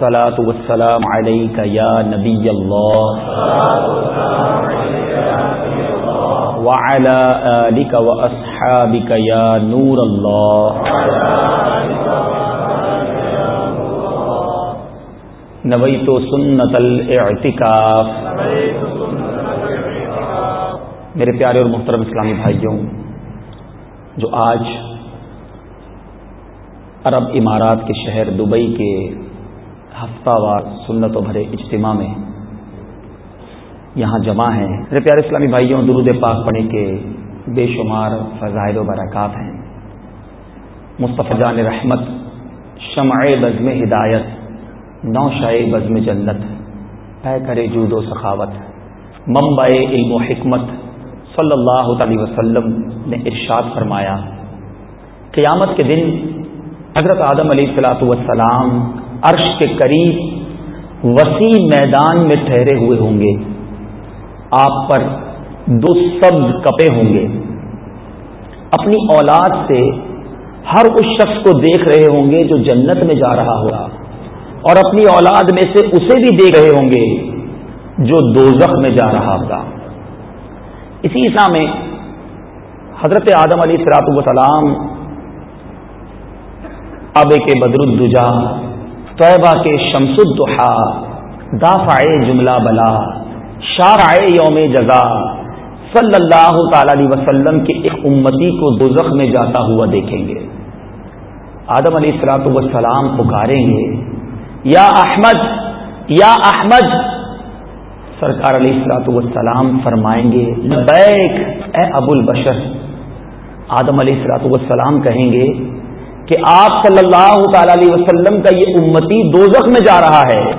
الصلاة والسلام عليك يا نبي الله. وعلى آلك وأصحابك يا نور الله. نويت سنة الاعتكاف. میرے پیارے اور محترم اسلامی بھائیوں، جو آج عرب امارات کے شہر دبئی کے ہفتہ وار سنت و بھرے اجتماع میں یہاں جمع ہیں۔ میرے پیارے اسلامی بھائیوں، درود پاک پڑھنے کے بے شمار فضائل و برکات ہیں۔ مصطفی جان رحمت، شمع بزم ہدایت، نو شائع بزم جنت اے کرے جود و سخاوت ممبع علم و حکمت، صلی اللہ تعالی وسلم نے ارشاد فرمایا، قیامت کے دن حضرت آدم علیہ السلاۃ والسلام عرش کے قریب وسیع میدان میں ٹھہرے ہوئے ہوں گے۔ آپ پر دو سبز کپے ہوں گے۔ اپنی اولاد سے ہر اس شخص کو دیکھ رہے ہوں گے جو جنت میں جا رہا ہوگا اور اپنی اولاد میں سے اسے بھی دیکھ رہے ہوں گے جو دوزخ میں جا رہا ہوگا۔ اسی عیسا میں حضرت آدم علیہ السلاط وسلام اب کے بدر الدجا طیبہ کے شمس الدحا دافع جملہ بلا، شارع یوم جزا، صلی اللہ تعالی علیہ وسلم کے ایک امتی کو دوزخ میں جاتا ہوا دیکھیں گے۔ آدم علیہ السلاۃ وسلام پکاریں گے۔ یا احمد یا احمد، سرکار علیہ السلاۃ وسلام فرمائیں گے بیک اے ابو البشر آدم علیہ السلاۃ وسلام کہیں گے کہ آپ صلی اللہ تعالی علیہ وسلم کا یہ امتی دوزخ میں جا رہا ہے۔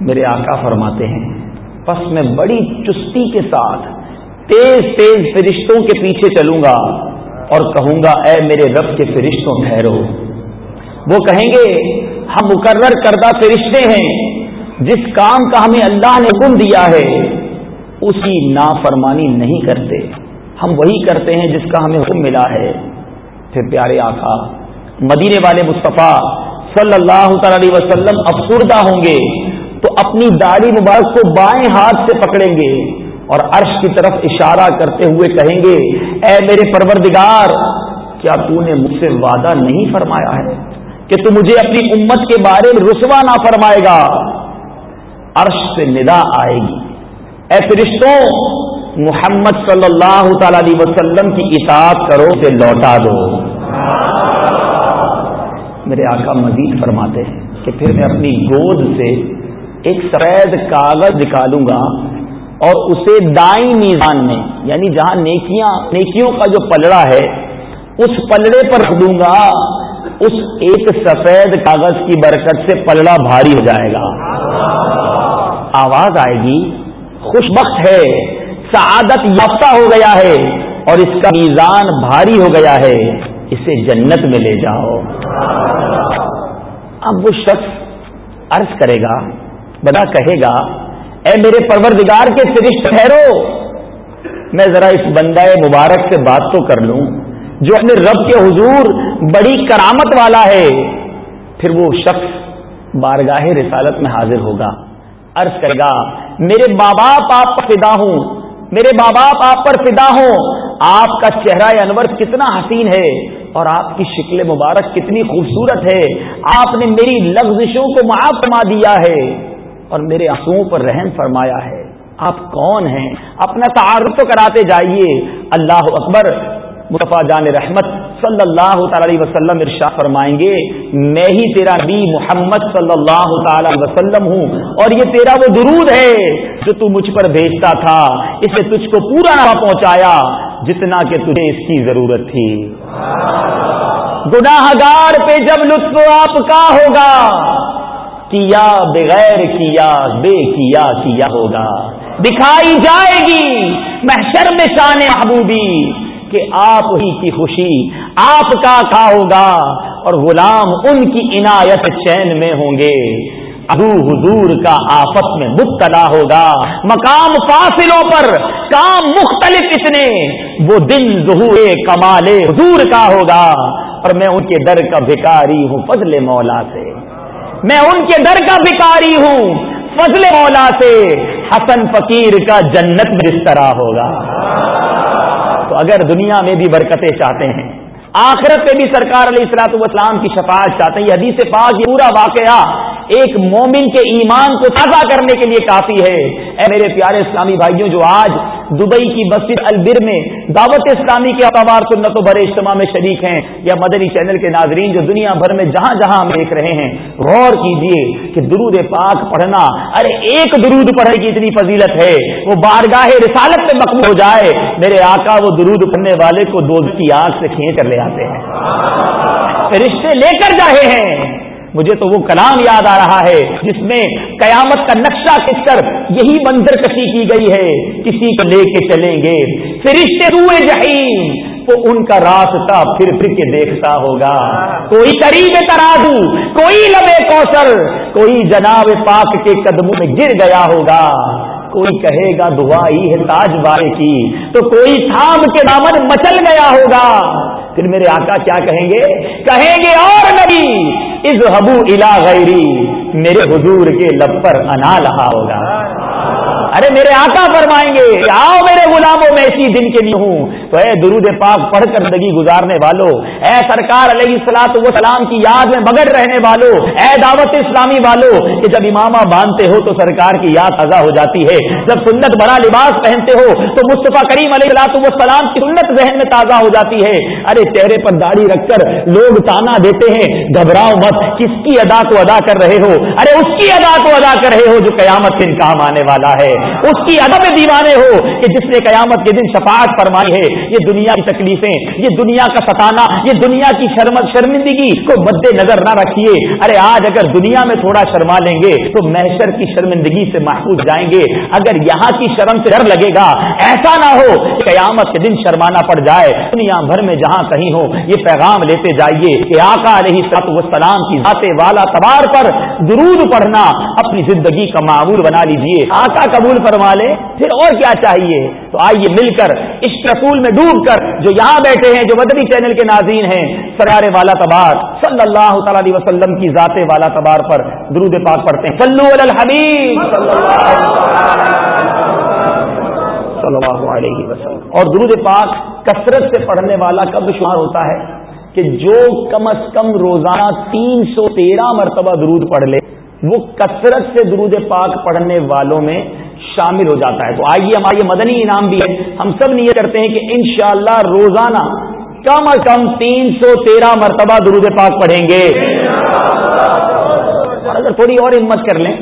میرے آقا فرماتے ہیں، پس میں بڑی چستی کے ساتھ تیز تیز فرشتوں کے پیچھے چلوں گا اور کہوں گا، اے میرے رب کے فرشتوں، ٹھہرو۔ وہ کہیں گے، ہم مقرر کردہ فرشتے ہیں، جس کام کا ہمیں اللہ نے حکم دیا ہے، اسی نافرمانی نہیں کرتے۔ ہم وہی کرتے ہیں جس کا ہمیں حکم ملا ہے۔ پھر پیارے آقا۔ مدینے والے مصطفیٰ صلی اللہ تعالی علیہ وسلم افسردہ ہوں گے تو اپنی داڑھی مبارک کو بائیں ہاتھ سے پکڑیں گے اور عرش کی طرف اشارہ کرتے ہوئے کہیں گے، اے میرے پروردگار، کیا تو نے مجھ سے وعدہ نہیں فرمایا ہے کہ تو مجھے اپنی امت کے بارے میں رسوا نہ فرمائے گا؟ عرش سے ندا آئے گی۔ اے فرشتوں، محمد صلی اللہ تعالی علیہ وسلم کی اطاعت کرو سے لوٹا دو۔ میرے آقا مزید فرماتے ہیں کہ پھر میں اپنی گود سے ایک سفید کاغذ نکالوں گا اور اسے دائیں میزان میں یعنی جہاں نیکیاں، نیکیوں کا جو پلڑا ہے، اس پلڑے پر رکھ دوں گا، اس ایک سفید کاغذ کی برکت سے پلڑا بھاری ہو جائے گا۔ آواز آئے گی، خوش بخت ہے، سعادت یافتہ ہو گیا ہے اور اس کا میزان بھاری ہو گیا ہے۔ اسے جنت میں لے جاؤ۔ اب وہ شخص عرض کرے گا بدا کہے گا، اے میرے پروردگار کے فرشت ٹھہرو۔ میں ذرا اس بندہ مبارک سے بات تو کر لوں، جو اپنے رب کے حضور بڑی کرامت والا ہے۔ پھر وہ شخص بارگاہ رسالت میں حاضر ہوگا، عرض کرے گا، میرے ماں باپ آپ پر فدا ہوں، میرے ماں باپ آپ پر فدا ہوں۔ آپ کا چہرہ انور کتنا حسین ہے۔ اور آپ کی شکل مبارک کتنی خوبصورت ہے۔ آپ نے میری لفزشوں کو معاف فرما دیا ہے اور میرے آنسو پر رحم فرمایا ہے۔ آپ کون ہیں؟ اپنا تعارف تو کراتے جائیے۔ اللہ اکبر، مصطفیٰ جان رحمت صلی اللہ تعالی علیہ وسلم ارشا فرمائیں گے، میں ہی تیرا نبی محمد صلی اللہ تعالی وسلم ہوں اور یہ تیرا وہ درود ہے جو تو مجھ پر بھیجتا تھا۔ اسے تجھ کو پورا نہ پہنچایا جتنا کہ تجھے اس کی ضرورت تھی۔ گناہ گار پہ جب لطف آپ کا ہوگا، کیا بغیر کیا، بے کیا کیا ہوگا؟ دکھائی جائے گی محشر میں شان محبوبی کہ آپ ہی کی خوشی آپ کا کھا ہوگا اور غلام ان کی عنایت چین میں ہوں گے۔ ابو حضور کا آپس میں مبتلا ہوگا۔ مقام فاصلوں پر کام مختلف اتنے وہ دن ظہور کمال حضور کا ہوگا۔ اور میں ان کے در کا بھکاری ہوں فضل مولا سے۔ میں ان کے در کا بھکاری ہوں فضل مولا سے۔ حسن فقیر کا جنت میں اس طرح ہوگا۔ تو اگر دنیا میں بھی برکتیں چاہتے ہیں آخرت پہ بھی سرکار علیہ السلاط والسلام کی شفاعت چاہتے ہیں۔ یہ حدیث پاک، یہ پورا واقعہ ایک مومن کے ایمان کو تازہ کرنے کے لیے کافی ہے۔ اے میرے پیارے اسلامی بھائیوں، جو آج دبئی کی مسجد البر میں دعوت اسلامی کے اقوار سنت و بڑے اجتماع میں شریک ہیں یا مدنی چینل کے ناظرین جو دنیا بھر میں جہاں جہاں ہم دیکھ رہے ہیں، غور کیجیے کہ درود پاک پڑھنا، ارے ایک درود پڑھنے کی اتنی فضیلت ہے، وہ بارگاہ رسالت میں مقبول ہو جائے، میرے آقا وہ درود پڑھنے والے کو دو کی آگ سے کھینچ کر لے آتے ہیں۔ رشتے لے کر جائے ہیں۔ مجھے تو وہ کلام یاد آ رہا ہے جس میں قیامت کا نقشہ کس کر یہی منظر کشی کی گئی ہے، کسی کو لے کے چلیں گے۔ فرشتے روئے جہیم، وہ ان کا راستہ پھر پھر کے دیکھتا ہوگا۔ کوئی قریب ترازو، کوئی لبے کوشل کوئی جناب پاک کے قدموں میں گر گیا ہوگا۔ کوئی کہے گا دعائی ہے تاج بارے کی۔ تو کوئی تھام کے دامن مچل گیا ہوگا۔ پھر میرے آقا کیا کہیں گے؟ کہیں گے اور نبی از حبو الا غیری، میرے حضور کے لب پر انا لہا ہوگا۔ ارے میرے آقا فرمائیں گے، آؤ غلاموں میں اسی دن کے لیے ہوں۔ تو اے درود پاک پڑھ کر زندگی گزارنے والوں اے سرکار علیہ السلاط و سلام کی یاد میں بگڑ رہنے والوں اے دعوت اسلامی والوں کہ جب امامہ باندھتے ہو تو سرکار کی یاد تازہ ہو جاتی ہے۔ جب سنت بڑا لباس پہنتے ہو تو مصطفیٰ کریم علیہ السلاط سلام کی سنت ذہن میں تازہ ہو جاتی ہے۔ ارے چہرے پر داڑھی رکھ کر لوگ تانا دیتے ہیں۔ گھبراؤ مت، کس کی ادا کو ادا کر رہے ہو؟ ارے اس کی ادا کو ادا کر رہے ہو جو قیامت سے کام آنے والا ہے۔ اس کی ادب دیوانے ہو کہ جس نے قیامت کے دن شفاعت فرمائی ہے۔ یہ دنیا کی تکلیفیں، یہ دنیا کا ستانا، یہ دنیا کی شرمندگی کو مد نظر نہ رکھیے۔ ارے آج اگر دنیا میں تھوڑا شرما لیں گے تو محشر کی شرمندگی سے محفوظ جائیں گے۔ اگر یہاں کی شرم سے ڈر لگے گا، ایسا نہ ہو کہ قیامت کے دن شرمانا پڑ جائے۔ دنیا بھر میں جہاں کہیں ہو یہ پیغام لیتے جائیے کہ آقا علیہ سط وسلام کی ذات والا تبار پر درود پڑھنا اپنی زندگی کا معمول بنا لیجیے آقا قبول فرما لے، پھر اور کیا چاہیے؟ تو آئیے مل کر اس رسول میں ڈوب کر جو یہاں بیٹھے ہیں، جو مدنی چینل کے ناظرین ہیں سرار والا تبار، صلی اللہ تعالی علیہ وسلم کی ذات والا تبار پر درود پاک پڑھتے ہیں۔ صلو علی الحبیب۔ صلی اللہ علیہ وسلم۔ اور درود پاک کثرت سے پڑھنے والا کب شمار ہوتا ہے کہ جو کم از کم روزانہ تین سو تیرہ مرتبہ درود پڑھ لے، وہ کثرت سے درود پاک پڑھنے والوں میں شامل ہو جاتا ہے۔ تو آئیے ہمارے مدنی انعام بھی ہے۔ ہم سب نیت کرتے ہیں کہ انشاءاللہ روزانہ کم از کم تین سو تیرہ مرتبہ درود پاک پڑھیں گے۔ اگر تھوڑی اور ہمت کر لیں،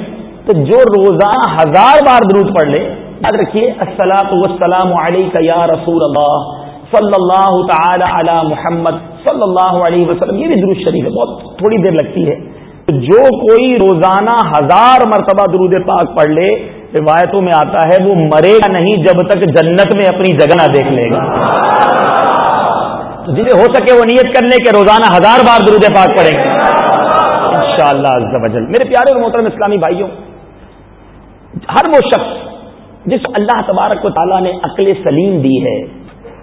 تو جو روزانہ ہزار بار درود پڑھ لے، یاد رکھیے السلام وسلام علیہ یا رسول اللہ صلی اللہ تعالی علی محمد صلی اللہ علیہ وسلم۔ یہ بھی درود شریف ہے، بہت تھوڑی دیر لگتی ہے۔ جو کوئی روزانہ ہزار مرتبہ درود پاک پڑھ لے روایتوں میں آتا ہے، وہ مرے گا نہیں جب تک جنت میں اپنی جگہ نہ دیکھ لے گا۔ جسے ہو سکے وہ نیت کر لے کہ روزانہ ہزار بار درود پاک پڑھیں۔ گے ان شاء اللہ میرے پیارے اور محترم اسلامی بھائیوں، ہر وہ شخص جس اللہ تبارک و تعالیٰ نے عقل سلیم دی ہے،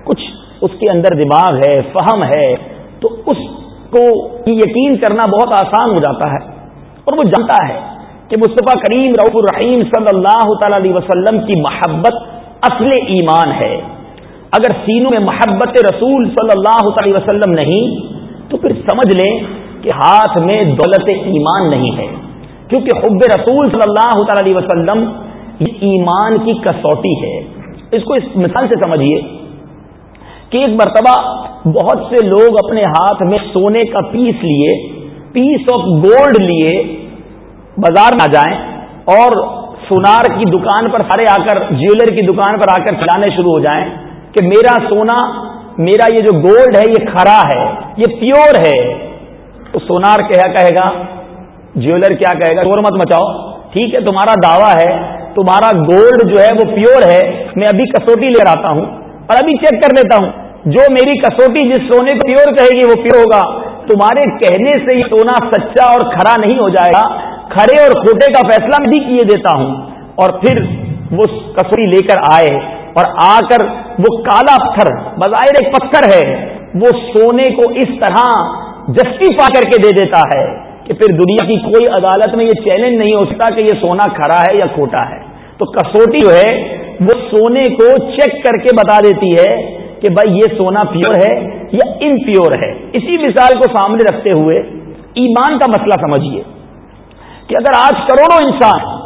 کچھ اس کے اندر دماغ ہے، فہم ہے، تو اس کو یقین کرنا بہت آسان ہو جاتا ہے۔ اور وہ جانتا ہے کہ مصطفیٰ کریم رعف الرحیم صلی اللہ تعالی علیہ وسلم کی محبت اصل ایمان ہے۔ اگر سینوں میں محبت رسول صلی اللہ تعالی وسلم نہیں، تو پھر سمجھ لیں کہ ہاتھ میں دولت ایمان نہیں ہے۔ کیونکہ حب رسول صلی اللہ تعالی علیہ وسلم یہ ایمان کی کسوٹی ہے۔ اس کو اس مثال سے سمجھیے کہ ایک مرتبہ بہت سے لوگ اپنے ہاتھ میں سونے کا پیس لیے، پیس آف گولڈ لیے بازار نہ جائیں اور سونار کی دکان پر سارے آ کر، جیولر کی دکان پر آ کر کھلانے شروع ہو جائیں کہ میرا سونا، میرا یہ جو گولڈ ہے، یہ کھرا ہے، یہ پیور ہے۔ تو سونار کیا کہے گا؟ جیولر کیا کہے گا؟ شور مت مچاؤ۔ ٹھیک ہے، تمہارا دعویٰ ہے، تمہارا گولڈ جو ہے وہ پیور ہے۔ میں ابھی کسوٹی لے رہا ہوں اور ابھی چیک کر لیتا ہوں۔ جو میری کسوٹی جس سونے کو پیور کہے گی وہ پیور ہوگا۔ تمہارے کہنے سے یہ سونا سچا اور کھڑا نہیں ہو جائے گا۔ کھڑے اور کھوٹے کا فیصلہ بھی کیے دیتا ہوں۔ اور پھر وہ کسوٹی لے کر آئے اور آ کر وہ کالا پتھر، بظاہر ایک پتھر ہے، وہ سونے کو اس طرح جسٹیفا کر کے دے دیتا ہے کہ پھر دنیا کی کوئی عدالت میں یہ چیلنج نہیں ہو سکتا کہ یہ سونا کھڑا ہے یا کھوٹا ہے۔ تو کسوٹی جو ہے، وہ سونے کو چیک کر کے بتا دیتی ہے کہ بھائی یہ سونا پیور ہے یا ان پیور ہے۔ اسی مثال کو سامنے رکھتے ہوئے ایمان کا مسئلہ سمجھیے۔ کہ اگر آج کروڑوں انسان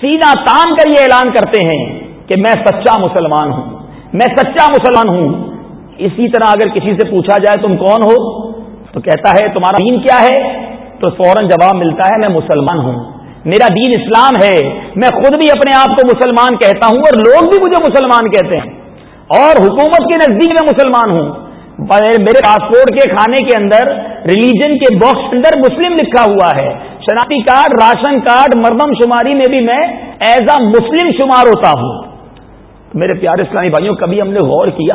سینا تان کر یہ اعلان کرتے ہیں کہ میں سچا مسلمان ہوں، میں سچا مسلمان ہوں، اسی طرح اگر کسی سے پوچھا جائے تم کون ہو، تو کہتا ہے تمہارا دین کیا ہے؟ تو فوراً جواب ملتا ہے میں مسلمان ہوں۔ میرا دین اسلام ہے، میں خود بھی اپنے آپ کو مسلمان کہتا ہوں اور لوگ بھی مجھے مسلمان کہتے ہیں۔ اور حکومت کے نزدیک میں مسلمان ہوں۔ میرے پاسپورٹ کے کھانے کے اندر، ریلیجن کے باکس کے اندر مسلم لکھا ہوا ہے۔ شناختی کارڈ، راشن کارڈ، مردم شماری میں بھی میں ایز اے مسلم شمار ہوتا ہوں۔ میرے پیارے اسلامی بھائیوں، کبھی ہم نے غور کیا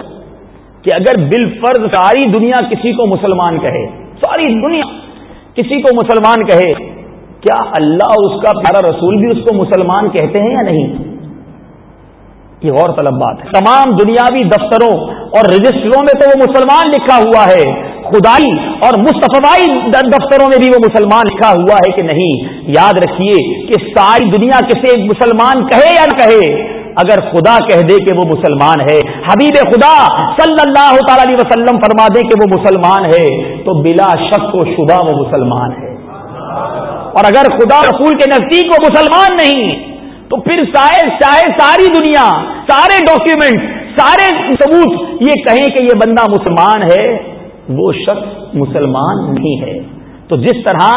کہ اگر بال فرض ساری دنیا کسی کو مسلمان کہے، ساری دنیا کسی کو مسلمان کہے، کیا اللہ اور اس کا پیارا رسول بھی اس کو مسلمان کہتے ہیں یا نہیں؟ یہ غور طلب بات ہے۔ تمام دنیاوی دفتروں اور رجسٹروں میں تو وہ مسلمان لکھا ہوا ہے۔ خدائی اور مصطفی دفتروں میں بھی وہ مسلمان لکھا ہوا ہے کہ نہیں؟ یاد رکھیے کہ ساری دنیا کسے مسلمان کہے یا نہ کہے، اگر خدا کہہ دے کہ وہ مسلمان ہے، حبیب خدا صلی اللہ تعالی علیہ وسلم فرما دے کہ وہ مسلمان ہے، تو بلا شک و شبہ وہ مسلمان ہے۔ اور اگر خدا رسول کے نزدیک وہ مسلمان نہیں، تو پھر شاید چاہے ساری دنیا، سارے ڈاکیومنٹ سارے ثبوت یہ کہیں کہ یہ بندہ مسلمان ہے۔ وہ شخص مسلمان نہیں ہے۔ تو جس طرح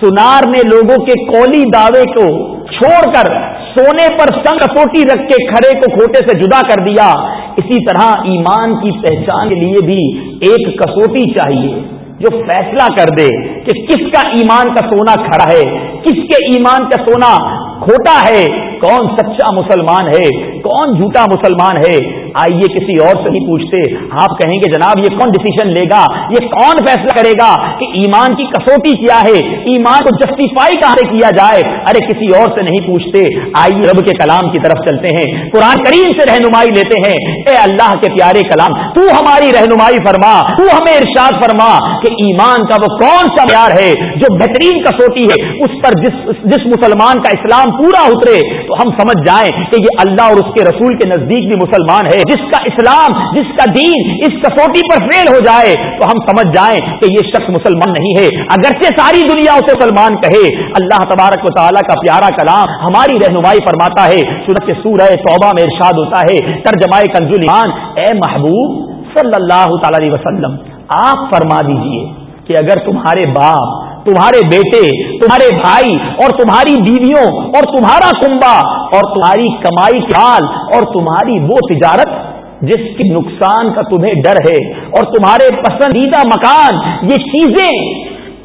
سنار نے لوگوں کے کولی دعوے کو چھوڑ کر سونے پر سنگ سوٹی رکھ کے کھڑے کو کھوٹے سے جدا کر دیا، اسی طرح ایمان کی پہچان کے لیے بھی ایک کسوٹی چاہیے جو فیصلہ کر دے کہ کس کا ایمان کا سونا کھڑا ہے، کس کے ایمان کا سونا کھوٹا ہے، کون سچا مسلمان ہے، کون جھوٹا مسلمان ہے۔ آئیے کسی اور سے نہیں پوچھتے، آپ کہیں گے جناب یہ کون ڈسیزن لے گا؟ یہ کون فیصلہ کرے گا کہ ایمان کی کسوٹی کیا ہے؟ ایمان کو جسٹیفائی کہاں سے کیا جائے؟ ارے کسی اور سے نہیں پوچھتے۔ آئیے رب کے کلام کی طرف چلتے ہیں۔ قرآن کریم سے رہنمائی لیتے ہیں۔ اے اللہ کے پیارے کلام، تو ہماری رہنمائی فرما، تو ہمیں ارشاد فرما کہ ایمان کا وہ کون سا پیار ہے جو بہترین کسوٹی ہے؟ اس پر جس جس مسلمان کا اسلام پورا اترے، تو ہم سمجھ جائیں کہ یہ اللہ اور اس کے رسول کے نزدیک بھی مسلمان ہے۔ جس کا اسلام، جس کا دین اس کسوٹی پر فیل ہو جائے تو ہم سمجھ جائیں کہ یہ شخص مسلمان نہیں ہے۔ اگرچہ ساری دنیا اسے مسلمان کہے، اللہ تبارک و تعالیٰ کا پیارا کلام ہماری رہنمائی فرماتا ہے۔ سورت سورہ توبہ میں ارشاد ہوتا ہے ترجمائے کنزول ایمان اے محبوب صلی اللہ تعالی وسلم، آپ فرما دیجیے کہ اگر تمہارے باپ تمہارے بیٹے، تمہارے بھائی اور تمہاری بیویوں اور تمہارا کنبا اور تمہاری کمائی حال اور تمہاری وہ تجارت جس کے نقصان کا تمہیں ڈر ہے اور تمہارے پسندیدہ مکان، یہ چیزیں،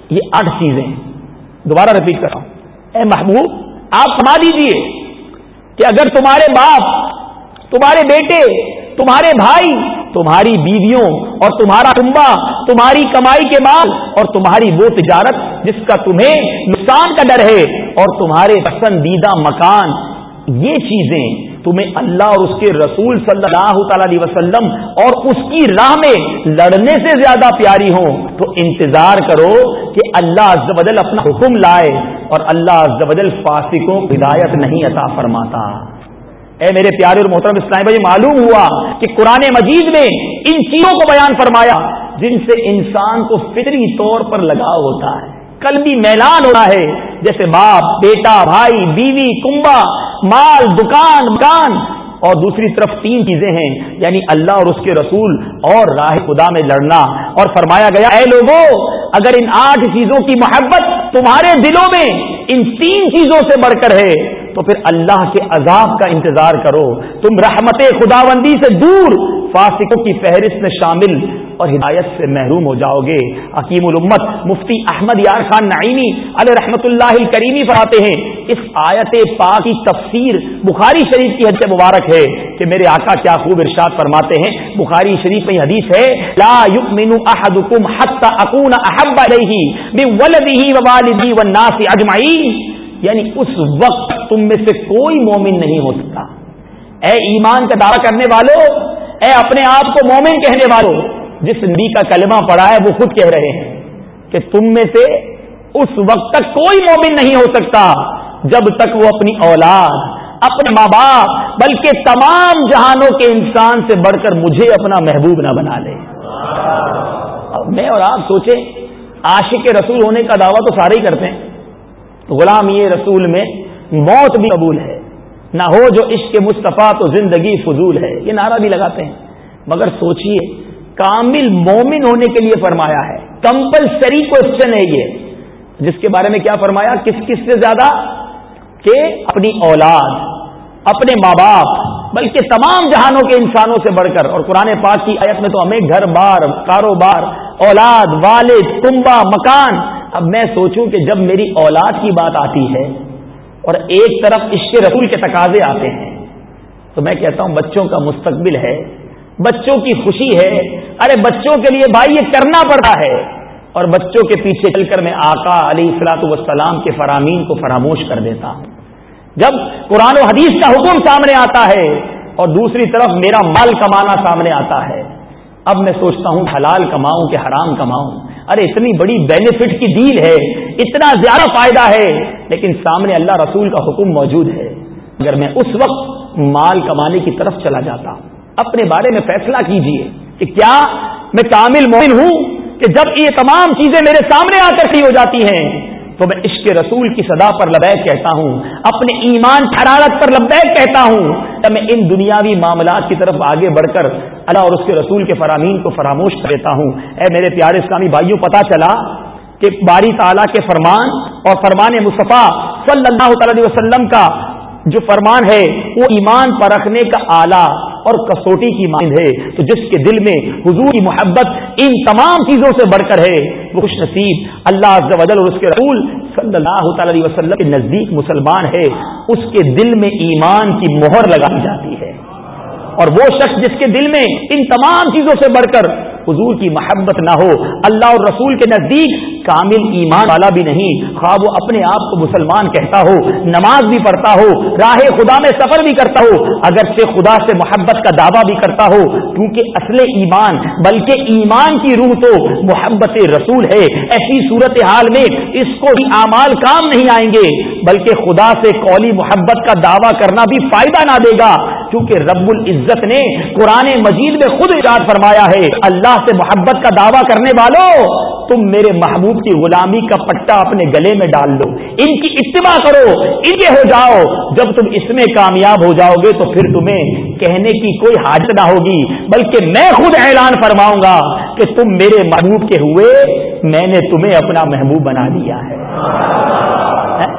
یہ آٹھ چیزیں۔ دوبارہ رپیٹ کر رہا ہوں۔ اے محبوب، آپ سما دیجیے کہ اگر تمہارے باپ، تمہارے بیٹے، تمہارے بھائی، تمہاری بیویوں اور تمہارا کنبا تمہاری کمائی کے مال اور تمہاری وہ تجارت جس کا تمہیں نقصان کا ڈر ہے اور تمہارے پسندیدہ مکان، یہ چیزیں تمہیں اللہ اور اس کے رسول صلی اللہ تعالی علیہ وسلم اور اس کی راہ میں لڑنے سے زیادہ پیاری ہوں۔ تو انتظار کرو کہ اللہ عز و جل اپنا حکم لائے اور اللہ عز و جل فاسقوں ہدایت نہیں عطا فرماتا۔ اے میرے پیارے اور محترم اسلام بھائی، معلوم ہوا کہ قرآن مجید میں ان چیزوں کو بیان فرمایا جن سے انسان کو فطری طور پر لگاؤ ہوتا ہے۔ کل بھی میلان ہو رہا ہے۔ جیسے باپ، بیٹا، بھائی، بیوی کنبا مال، دکان، مکان۔ اور دوسری طرف تین چیزیں ہیں یعنی اللہ اور اس کے رسول اور راہ خدا میں لڑنا۔ اور فرمایا گیا، اے لوگوں اگر ان آٹھ چیزوں کی محبت تمہارے دلوں میں ان تین چیزوں سے بڑھ کر ہے، تو پھر اللہ کے عذاب کا انتظار کرو۔ تم رحمت خداوندی سے دور، فاسقوں کی فہرست میں شامل۔ اور ہدایت سے محروم ہو جاؤ گے۔ حکیم الامت مفتی احمد یار خان نعیمی علیہ رحمۃ اللہ کریمی فراتے ہیں، اس آیت پاک کی تفسیر بخاری شریف کی حد سے مبارک ہے کہ میرے آقا کیا خوب ارشاد فرماتے ہیں۔ بخاری شریف میں حدیث ہے، لا يؤمن احدكم حتى اكون احب اليه من ولده ووالده والناس اجمعين یعنی اس وقت تم میں سے کوئی مومن نہیں ہو سکتا۔ اے ایمان کا دعویٰ کرنے والوں اے اپنے آپ کو مومن کہنے والوں جس نبی کا کلمہ پڑا ہے، وہ خود کہہ رہے ہیں کہ تم میں سے اس وقت تک کوئی مومن نہیں ہو سکتا جب تک وہ اپنی اولاد، اپنے ماں باپ، بلکہ تمام جہانوں کے انسان سے بڑھ کر مجھے اپنا محبوب نہ بنا لے۔ اب میں اور آپ سوچیں، عاشق رسول ہونے کا دعویٰ تو سارے ہی کرتے ہیں۔ غلام یہ رسول میں موت بھی قبول ہے۔ نہ ہو جو عشق مصطفیٰ تو زندگی فضول ہے۔ یہ نعرہ بھی لگاتے ہیں۔ مگر سوچئے کامل مومن ہونے کے لیے فرمایا ہے۔ کمپلسری کوشچن ہے یہ۔ جس کے بارے میں کیا فرمایا؟ کس کس سے زیادہ؟ کہ اپنی اولاد، اپنے ماں باپ، بلکہ تمام جہانوں کے انسانوں سے بڑھ کر اور قرآن پاک کی آیت میں تو ہمیں گھر، بار، کاروبار، اولاد، والد کنبا مکان۔ اب میں سوچوں کہ جب میری اولاد کی بات آتی ہے اور ایک طرف عشق رسول کے تقاضے آتے ہیں، تو میں کہتا ہوں بچوں کا مستقبل ہے۔ بچوں کی خوشی ہے۔ ارے بچوں کے لیے بھائی یہ کرنا پڑتا ہے۔ اور بچوں کے پیچھے چل کر میں آقا علی اصلاۃ وسلام کے فرامین کو فراموش کر دیتا ہوں۔ جب قرآن و حدیث کا حکم سامنے آتا ہے اور دوسری طرف میرا مال کمانا سامنے آتا ہے، اب میں سوچتا ہوں حلال کماؤں کہ حرام کماؤں۔ ارے اتنی بڑی بینیفٹ کی ڈیل ہے، اتنا زیادہ فائدہ ہے، لیکن سامنے اللہ رسول کا حکم موجود ہے۔ اگر میں اس وقت مال کمانے کی طرف چلا جاتا ہوں۔ اپنے بارے میں فیصلہ کیجیے کہ کیا میں کامل مومن ہوں کہ جب یہ تمام چیزیں میرے سامنے آ کر ہو جاتی ہیں، تو میں عشق رسول کی صدا پر لبیک کہتا ہوں، اپنے ایمان حرارت پر لبیک کہتا ہوں جب میں ان دنیاوی معاملات کی طرف آگے بڑھ کر اللہ اور اس کے رسول کے فرامین کو فراموش کر دیتا ہوں۔ اے میرے پیارے اسلامی بھائیوں پتا چلا کہ باری تعالیٰ کے فرمان اور فرمان مصطفیٰ صلی اللہ تعالی وسلم کا جو فرمان ہے، وہ ایمان پر رکھنے کا آلہ اور کسوٹی کی مانگ ہے۔ تو جس کے دل میں حضور کی محبت ان تمام چیزوں سے بڑھ کر ہے، وہ خوش نصیب اللہ عز و جل اور اس کے رسول صلی اللہ تعالی علیہ وسلم کے نزدیک مسلمان ہے۔ اس کے دل میں ایمان کی مہر لگائی جاتی ہے۔ اور وہ شخص جس کے دل میں ان تمام چیزوں سے بڑھ کر حضور کی محبت نہ ہو، اللہ اور رسول کے نزدیک کامل ایمان والا بھی نہیں۔ خواب وہ اپنے آپ کو مسلمان کہتا ہو، نماز بھی پڑھتا ہو، راہ خدا میں سفر بھی کرتا ہو۔ اگر سے خدا سے محبت کا دعویٰ بھی کرتا ہو، کیونکہ اصل ایمان، بلکہ ایمان کی روح تو محبت رسول ہے۔ ایسی صورت حال میں اس کو بھی اعمال کام نہیں آئیں گے، بلکہ خدا سے قولی محبت کا دعویٰ کرنا بھی فائدہ نہ دے گا۔ کیونکہ رب العزت نے قرآن مجید میں خود اراد فرمایا ہے، اللہ سے محبت کا دعویٰ کرنے والوں تم میرے محبوب کی غلامی کا پٹا اپنے گلے میں ڈال دو ان کی اتباع کرو، ان کے ہو جاؤ۔ جب تم اس میں کامیاب ہو جاؤ گے تو پھر تمہیں کہنے کی کوئی حاجت نہ ہوگی، بلکہ میں خود اعلان فرماؤں گا کہ تم میرے محبوب کے ہوئے، میں نے تمہیں اپنا محبوب بنا دیا ہے۔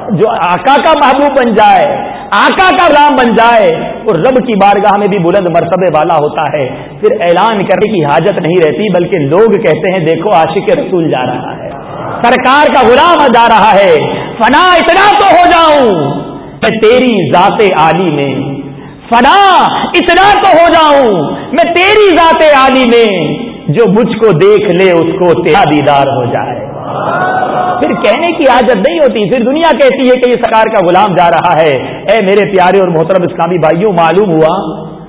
جو آقا کا محبوب بن جائے آقا کا رام بن جائے وہ رب کی بارگاہ میں بھی بلند مرتبے والا ہوتا ہے۔ پھر اعلان کرنے کی حاجت نہیں رہتی، بلکہ لوگ کہتے ہیں، دیکھو عاشق رسول جا رہا ہے۔ سرکار کا غلام جا رہا ہے۔ فنا اتنا تو ہو جاؤں۔ میں تیری ذات عالی میں۔ فنا اتنا تو ہو جاؤں۔ میں تیری ذات عالی میں۔ جو مجھ کو دیکھ لے، اس کو تیرا دیدار ہو جائے۔ پھر کہنے کی حاجت نہیں ہوتی، پھر دنیا کہتی ہے کہ یہ سرکار کا غلام جا رہا ہے۔ اے میرے پیارے اور محترم اسلامی بھائیوں، معلوم ہوا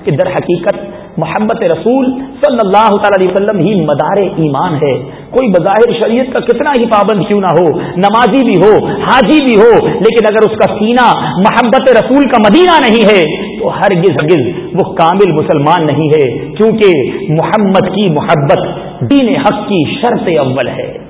کہ در حقیقت محمد رسول صلی اللہ تعالی علیہ وسلم ہی مدار ایمان ہے۔ کوئی بظاہر شریعت کا کتنا ہی پابند کیوں نہ ہو، نمازی بھی ہو، حاجی بھی ہو، لیکن اگر اس کا سینہ محبت رسول کا مدینہ نہیں ہے، تو ہرگز ہرگز وہ کامل مسلمان نہیں ہے، کیونکہ محمد کی محبت دین حق کی شرط اول ہے۔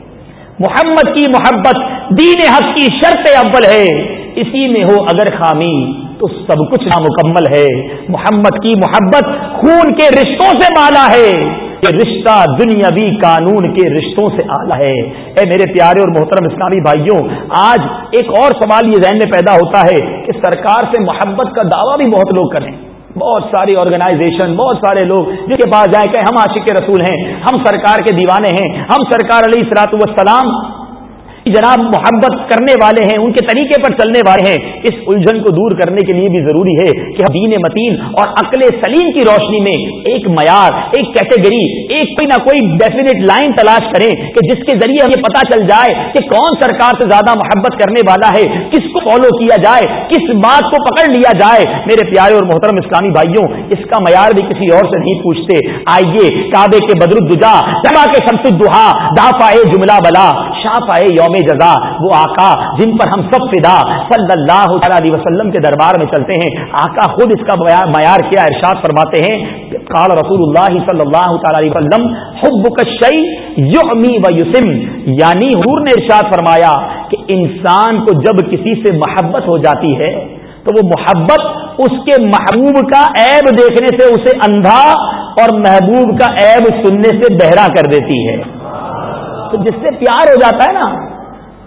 محمد کی محبت، دین حق کی شرط اول ہے۔ اسی میں ہو اگر خامی، تو سب کچھ نامکمل ہے۔ محمد کی محبت خون کے رشتوں سے مالا ہے۔ یہ رشتہ دنیاوی قانون کے رشتوں سے آلہ ہے۔ اے میرے پیارے اور محترم اسلامی بھائیوں، آج ایک اور سوال یہ ذہن میں پیدا ہوتا ہے کہ سرکار سے محبت کا دعویٰ بھی بہت لوگ کریں۔ بہت ساری آرگنائزیشن بہت سارے لوگ جن کے پاس جائیں کہ ہم عاشق رسول ہیں، ہم سرکار کے دیوانے ہیں، ہم سرکار علیہ اصلاط والسلام جناب محبت کرنے والے ہیں، ان کے طریقے پر چلنے والے ہیں۔ اس الجھن کو دور کرنے کے لیے بھی ضروری ہے کہ دین متین اور عقل سلیم کی روشنی میں ایک معیار، ایک کیٹیگری ایک کوئی نہ کوئی ڈیفینیٹ لائن تلاش کریں کہ جس کے ذریعے ہمیں پتا چل جائے کہ کون سرکار سے زیادہ محبت کرنے والا ہے، کس کو فالو کیا جائے، کس بات کو پکڑ لیا جائے۔ میرے پیارے اور محترم اسلامی بھائیوں، اس کا معیار بھی کسی اور سے نہیں پوچھتے۔ آئیے کعبے کے بدر الدجا، جمع کے شمس الدہا دافا جملہ بلا شاف آئے یوم جزا، وہ آقا جن پر ہم سب فدا۔ صلی اللہ علیہ وسلم کے دربار میں چلتے ہیں۔ آقا خود اس کا معیار کیا ارشاد فرماتے ہیں۔ قال رسول اللہ صلی اللہ تعالی علیہ وسلم حب کشی یعمی و یسم. یعنی حضور نے ارشاد فرمایا کہ انسان کو جب کسی سے محبت ہو جاتی ہے، تو وہ محبت اس کے محبوب کا عیب دیکھنے سے اسے اندھا اور محبوب کا عیب سننے سے بہرا کر دیتی ہے۔ تو جس سے پیار ہو جاتا ہے نا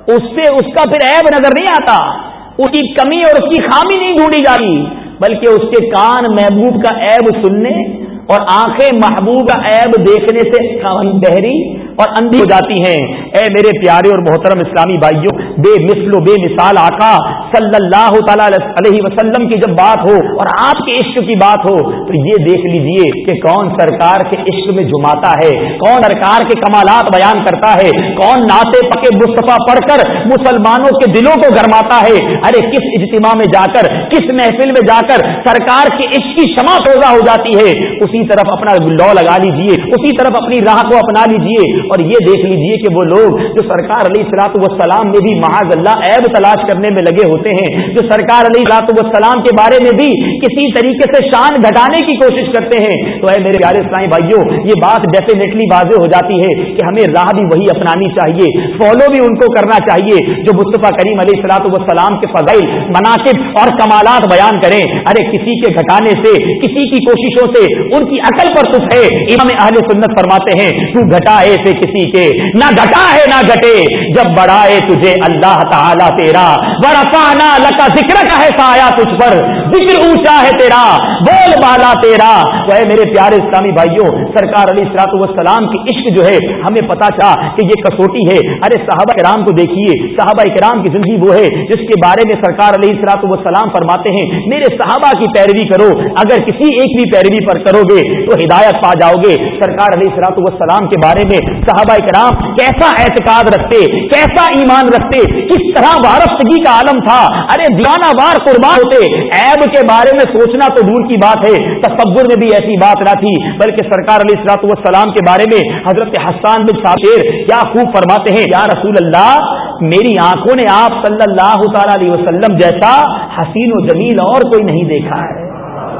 اس سے اس کا پھر عیب نظر نہیں آتا۔ اس کی کمی اور اس کی خامی نہیں ڈھونڈی جاتی بلکہ اس کے کان محبوب کا عیب سننے اور آنکھیں محبوب کا عیب دیکھنے سے بہری۔ اور اندھی ہو جاتی ہیں۔ اے میرے پیارے اور محترم اسلامی بھائیوں، بے مثل و بے مثال آقا صلی اللہ تعالی علیہ وسلم کی جب بات ہو اور آپ کے عشق کی بات ہو، تو یہ دیکھ لیجیے کہ کون سرکار کے عشق میں جماتا ہے، کون سرکار کے کمالات بیان کرتا ہے، کون ناطے پکے مصطفیٰ پڑھ کر مسلمانوں کے دلوں کو گرماتا ہے۔ ارے کس اجتماع میں جا کر، کس محفل میں جا کر سرکار کے عشق کی شمع سوزا ہو جاتی ہے؟ اسی طرف اپنا لو لگا لیجیے، اسی طرف اپنی راہ کو اپنا لیجیے۔ اور یہ دیکھ لیجیے کہ وہ لوگ جو سرکار علیہ سلاط والسلام میں بھی معاذ اللہ عیب تلاش کرنے میں لگے ہوتے ہیں، جو سرکار علیہ سلاط والسلام کے بارے میں بھی کسی طریقے سے شان گھٹانے کی کوشش کرتے ہیں۔ تو اے میرے پیارے اسلامی بھائیوں، یہ بات ڈیفینیٹلی واضح ہو جاتی ہے کہ ہمیں راہ بھی وہی اپنانی چاہیے، فالو بھی ان کو کرنا چاہیے جو مصطفیٰ کریم علیہ سلاط والسلام کے فضائل مناسب اور کمالات بیان کریں۔ ارے کسی کے گھٹانے سے، کسی کی کوششوں سے ان کی عقل پر تف ہے۔ امام اہل سنت فرماتے ہیں، تو گھٹائے سے کسی کے نہ گھٹا ہے نہ گھٹے۔ جب بڑھائے تجھے اللہ تعالیٰ تیرا بڑا پانا لکا ذکر کا ہے سایہ تجھ پر۔ ذکر اونچا ہے تیرا، بول بالا تیرا۔ تو اے میرے پیارے اسلامی بھائیوں، سرکار علی سلاط والسلام کی عشق جو ہے، ہمیں پتا چلا کہ یہ کسوٹی ہے۔ ارے صحابہ کرام کو دیکھیے، صحابہ کرام کی زندگی وہ ہے جس کے بارے میں سرکار علیہ السلاط والسلام فرماتے ہیں، میرے صحابہ کی پیروی کرو۔ اگر کسی ایک بھی پیروی پر کرو گے تو ہدایت پا جاؤ گے۔ سرکار علیہ السلاط والسلام کے بارے میں صحابہ کرام کیسا اعتقاد رکھتے، کیسا ایمان رکھتے، کس طرح وارفتگی کا عالم تھا۔ ارے دیانہ وار قربان ہوتے عیب کے بارے میں سوچنا تو دور کی بات ہے، تصور میں بھی ایسی بات نہ تھی، بلکہ سرکار علیہ السلاط والسلام کے بارے میں حضرت حسان بن صابر کیا خوب فرماتے ہیں، یا رسول اللہ، میری آنکھوں نے آپ صلی اللہ تعالی علیہ وسلم جیسا حسین و جمیل اور کوئی نہیں دیکھا ہے۔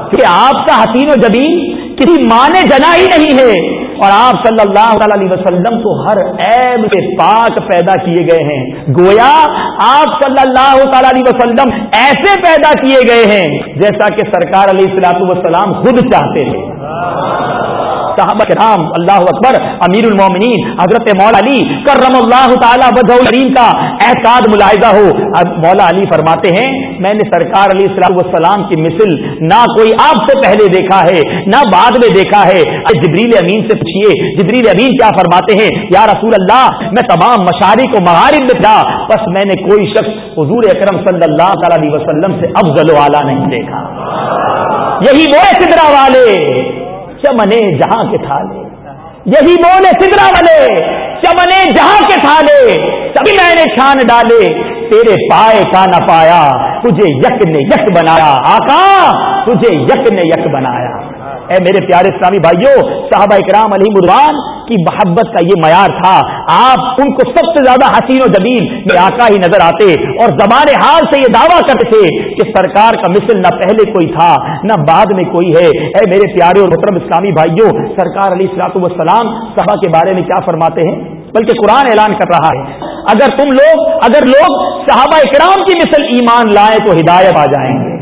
کہ آپ کا حسین و جمیل کسی ماں نے جنا ہی نہیں ہے۔ اور آپ صلی اللہ تعالی علیہ وسلم تو ہر عیب سے پاک پیدا کیے گئے ہیں۔ گویا آپ صلی اللہ تعالی علیہ وسلم ایسے پیدا کیے گئے ہیں جیسا کہ سرکار علیہ السلاط والسلام خود چاہتے ہیں۔ صحابہ کرام، اللہ اکبر، امیر المومنین، حضرت مولا علی، کرم اللہ تعالیٰ بدین کا احساس ملاحظہ ہو۔ اب مولا علی فرماتے ہیں میں نے سرکار علی السلام والسلام کی مثل نہ کوئی آپ سے پہلے دیکھا ہے، نہ بعد میں دیکھا ہے۔ جبریل امین سے پوچھیے جبریل امین کیا فرماتے ہیں؟ یا رسول اللہ، میں تمام مشارق و مغارب میں تھا، بس میں نے کوئی شخص حضور اکرم صلی اللہ تعالی علیہ وسلم سے افضل والا نہیں دیکھا۔ یہی وہ سدرا والے، چمنے جہاں کے تھالے یہی بولے سدرا والے، چمنے جہاں کے تھالے تبھی میں نے چھان ڈالے، تیرے پائے کا نہ پایا۔ تجھے یک نے یک بنایا، آقا! تجھے یک نے یک بنایا۔ اے میرے پیارے اسلامی بھائیوں صحابہ اکرام علی مروان کی محبت کا یہ معیار تھا۔ آپ ان کو سب سے زیادہ حسین و جمیل میں آقا ہی نظر آتے اور زبان حال سے یہ دعویٰ کرتے تھے کہ سرکار کا مثل نہ پہلے کوئی تھا، نہ بعد میں کوئی ہے۔ اے میرے پیارے اور محترم اسلامی بھائیوں سرکار علی السلاط والسلام صحابہ کے بارے میں کیا فرماتے ہیں؟ بلکہ قرآن اعلان کر رہا ہے۔ اگر تم لوگ، اگر لوگ صحابہ اکرام کی مثل ایمان لائیں تو ہدایت آ جائیں گے۔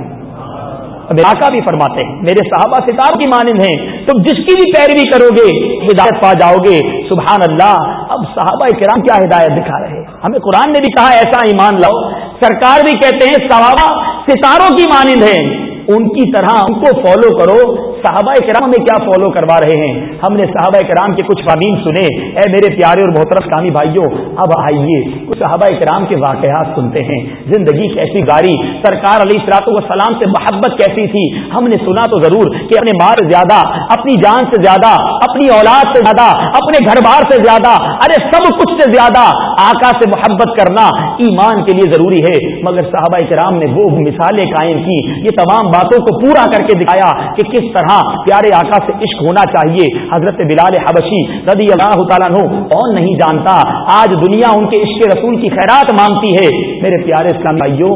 آقا بھی فرماتے ہیں، میرے صحابہ ستار کی مانند ہیں۔ تم جس کی بھی پیروی کرو گے، ہدایت پا جاؤ گے۔ سبحان اللہ، اب صحابہ کرام کیا ہدایت دکھا رہے ہمیں قرآن نے بھی کہا ایسا ایمان لاؤ۔ سرکار بھی کہتے ہیں صحابہ ستاروں کی مانند ہیں۔ ان کی طرح ان کو فالو کرو۔ صحابہ کرام میں کیا فالو کروا رہے ہیں؟ ہم نے صحابہ کرام کے کچھ فامین سنے۔ اے میرے پیارے اور محترم کامی بھائیوں، اب آئیے۔ کچھ صحابہ کرام کے واقعات سنتے ہیں۔ زندگی کیسی گاری، سرکار علی شراط وسلام سے محبت کیسی تھی؟ ہم نے سنا تو ضرور کہ اپنے مال زیادہ، اپنی جان سے زیادہ، اپنی اولاد سے زیادہ، اپنے گھر بار سے زیادہ، ارے سب کچھ سے زیادہ۔ آقا سے محبت کرنا ایمان کے لیے ضروری ہے۔ مگر صحابہ کرام نے وہ مثالیں قائم کی، یہ تمام باتوں کو پورا کر کے دکھایا کہ کس طرح پیارے آقا سے عشق ہونا چاہیے۔ حضرت بلال حبشی رضی اللہ تعالیٰ عنہ کون نہیں جانتا؟ آج دنیا ان کے عشق رسول کی خیرات مانگتی ہے۔ میرے پیارے اسلام بھائیوں،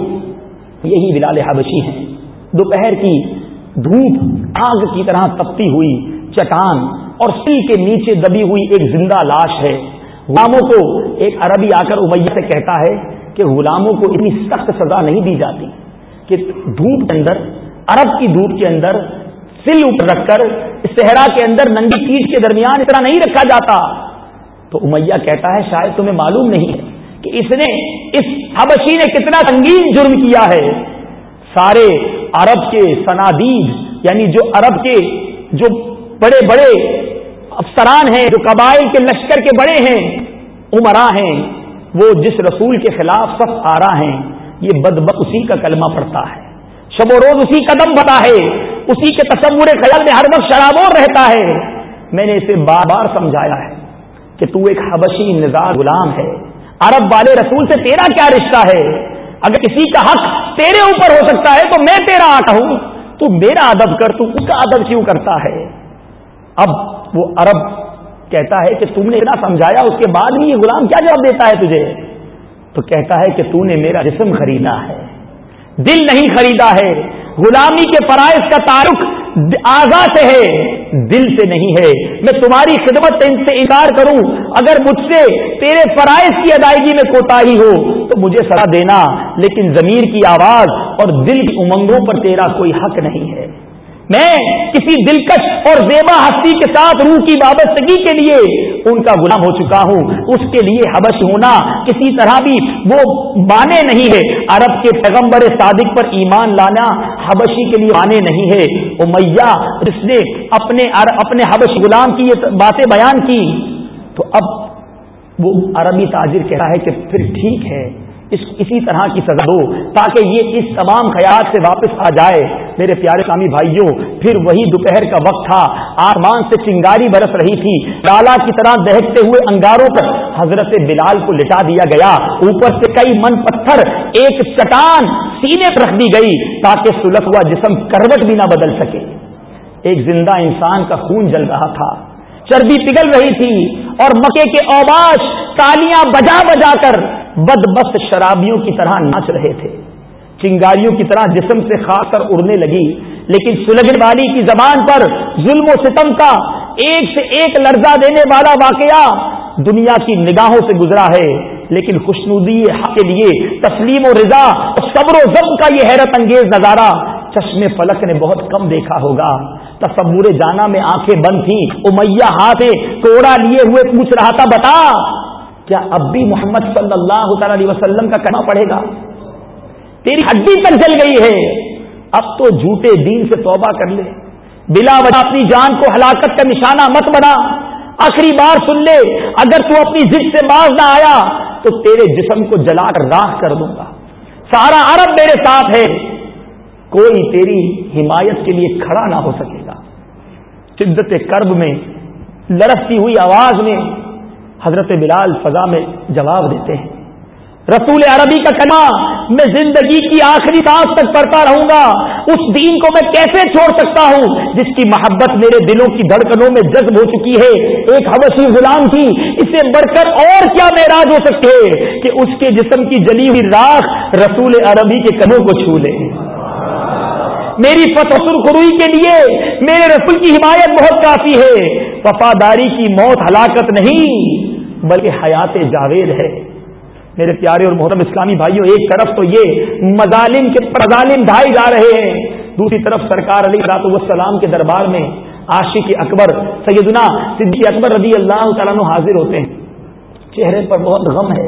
یہی بلال حبشی ہیں۔ دوپہر کی دھوپ آگ کی طرح تپتی ہوئی، چٹان اور سل کے نیچے دبی ہوئی ایک زندہ لاش ہے۔ غلاموں کو ایک عربی آ کر امیہ سے کہتا ہے کہ غلاموں کو اتنی سخت سزا نہیں دی جاتی کہ دھوپ کے اندر، عرب کی دھوپ کے اندر سل اوپر رکھ کر صحرا کے اندر ننگی پیٹ کے درمیان اتنا نہیں رکھا جاتا۔ تو امیہ کہتا ہے، شاید تمہیں معلوم نہیں ہے کہ اس نے اس حبشی نے کتنا سنگین جرم کیا ہے۔ سارے عرب کے سنادید یعنی جو عرب کے جو بڑے بڑے افسران ہیں، جو قبائل کے لشکر کے بڑے ہیں عمرا ہیں، وہ جس رسول کے خلاف سب آ رہا ہیں، یہ بد اسی کا کلمہ پڑتا ہے۔ شب و روز اسی قدم بتا ہے۔ اسی کے تصور خیال میں ہر وقت شرابور رہتا ہے۔ میں نے اسے بار بار سمجھایا ہے کہ تو ایک حبشی نظار غلام ہے۔ عرب والے رسول سے تیرا کیا رشتہ ہے؟ اگر کسی کا حق تیرے اوپر ہو سکتا ہے تو میں تیرا آتا ہوں۔ تو میرا ادب کر، تو اس کا ادب کیوں کرتا ہے؟ اب وہ عرب کہتا ہے کہ تم نے اتنا سمجھایا، اس کے بعد بھی یہ غلام کیا جواب دیتا ہے تجھے؟ تو کہتا ہے کہ تو نے میرا جسم خریدا ہے۔ دل نہیں خریدا ہے۔ غلامی کے فرائض کا تعلق آزاد سے ہے، دل سے نہیں ہے۔ میں تمہاری خدمت ان سے انکار کروں۔ اگر مجھ سے تیرے فرائض کی ادائیگی میں کوتا ہی ہو، تو مجھے سزا دینا۔ لیکن ضمیر کی آواز اور دل کی امنگوں پر تیرا کوئی حق نہیں ہے۔ میں کسی دلکش اور زیبا ہستی کے ساتھ روح کی وابستگی کے لیے ان کا غلام ہو چکا ہوں۔ اس کے لیے حبش ہونا کسی طرح بھی وہ مانے نہیں ہے۔ عرب کے پیغمبر صادق پر ایمان لانا حبشی کے لیے مانے نہیں ہے۔ امیہ جس نے اپنے اپنے حبش غلام کی یہ باتیں بیان کی۔ تو اب وہ عربی تاجر کہہ رہا ہے کہ پھر ٹھیک ہے۔ اس، اسی طرح کی سزا دو، تاکہ یہ اس تمام خیال سے واپس آ جائے۔ میرے پیارے سامی بھائیوں، پھر وہی دوپہر کا وقت تھا۔ آسمان سے چنگاری برس رہی تھی۔ لالا کی طرح دہتے ہوئے انگاروں پر حضرت بلال کو لٹا دیا گیا۔ اوپر سے کئی من پتھر، ایک چٹان سینے پر رکھ دی گئی تاکہ سلک ہوا جسم کروٹ بھی نہ بدل سکے۔ ایک زندہ انسان کا خون جل رہا تھا۔ چربی پگھل رہی تھی اور مکے کے اوباش تالیاں بجا بجا کر بدبست شرابیوں کی طرح ناچ رہے تھے۔ چنگاریوں کی طرح جسم سے خاص کر اڑنے لگی۔ لیکن سلگن والی کی زبان پر ظلم و ستم کا ایک سے ایک لرزہ دینے والا واقعہ دنیا کی نگاہوں سے گزرا ہے۔ لیکن خوشنودی کے لیے تسلیم و رضا اور صبر و ضبط کا یہ حیرت انگیز نظارہ چشمے فلک نے بہت کم دیکھا ہوگا۔ تصور جانا میں آنکھیں بند تھی امیہ ہاتھ کوڑا لیے ہوئے پوچھ رہا تھا، بتا کیا اب بھی محمد صلی اللہ تعالی علیہ وسلم کا کہنا پڑے گا؟ تیری ہڈی تک جل گئی ہے، اب تو جھوٹے دین سے توبہ کر لے۔ بلا وجہ اپنی جان کو ہلاکت کا نشانہ مت بنا۔ آخری بار سن لے، اگر تو اپنی ضد سے باز نہ آیا تو تیرے جسم کو جلا کر راہ کر دوں گا۔ سارا عرب میرے ساتھ ہے۔ کوئی تیری حمایت کے لیے کھڑا نہ ہو سکے گا۔ شدت کرب میں لڑکتی ہوئی آواز میں حضرت بلال فضا میں جواب دیتے ہیں۔ رسول عربی کا کلمہ میں زندگی کی آخری سانس تک پڑھتا رہوں گا، اس دین کو میں کیسے چھوڑ سکتا ہوں؟ جس کی محبت میرے دلوں کی دھڑکنوں میں جذب ہو چکی ہے۔ ایک حوثی غلام تھی، اسے بڑھ کر اور کیا معراج ہو سکتے کہ اس کے جسم کی جلی ہوئی راکھ رسول عربی کے قدموں کو چھو لے۔ میری فتح سرخروئی کے لیے میرے رسول کی حمایت بہت کافی ہے۔ وفاداری کی موت ہلاکت نہیں۔ بلکہ حیات جاوید ہے۔ میرے پیارے اور محرم اسلامی بھائیوں ایک طرف تو یہ مظالم کے مظالم ڈھائی جا رہے ہیں۔ دوسری طرف سرکار علی رات والسلام کے دربار میں عاشق اکبر، سیدنا صدی اکبر رضی اللہ تعالیٰ حاضر ہوتے ہیں۔ چہرے پر بہت غم ہے،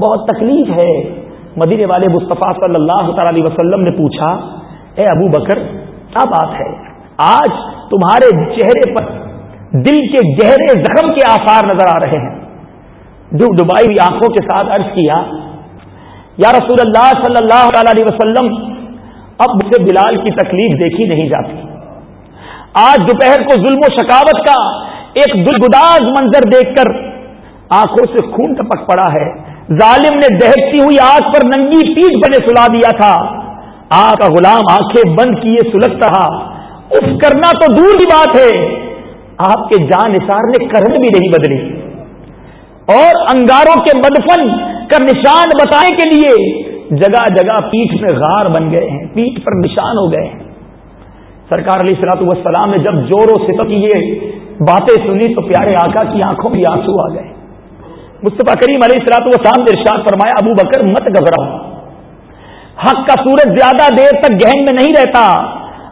بہت تکلیف ہے۔ مدینے والے مصطفیٰ صلی اللہ تعالی علیہ وسلم نے پوچھا، اے ابو بکر، کیا بات ہے؟ آج تمہارے چہرے پر دل کے گہرے زخم کے آثار نظر آ رہے ہیں۔ ڈبائی ہوئی آنکھوں کے ساتھ عرض کیا، یا رسول اللہ صلی اللہ علیہ وسلم، اب مجھے بلال کی تکلیف دیکھی نہیں جاتی۔ آج دوپہر کو ظلم و شکاوت کا ایک دلگداز منظر دیکھ کر آنکھوں سے خون ٹپک پڑا ہے۔ ظالم نے دہتی ہوئی آگ پر ننگی پیٹ بنے سلا دیا تھا۔ آگ کا غلام آنکھیں بند کیے سلگتا رہا۔ اس کرنا تو دور کی بات ہے۔ آپ کے جان نثار نے کرن بھی نہیں بدلی۔ اور انگاروں کے مدفن کا نشان بتانے کے لیے جگہ جگہ پیٹھ میں غار بن گئے ہیں، پیٹھ پر نشان ہو گئے ہیں۔ سرکار علیہ السلاط والسلام نے جب زور و ستم یہ باتیں سنی تو پیارے آقا کی آنکھوں میں آنسو آ گئے۔ مصطفیٰ کریم علیہ السلاط والسلام نے ارشاد فرمایا، ابو بکر مت گھبراؤ۔ حق کا سورج زیادہ دیر تک گہن میں نہیں رہتا۔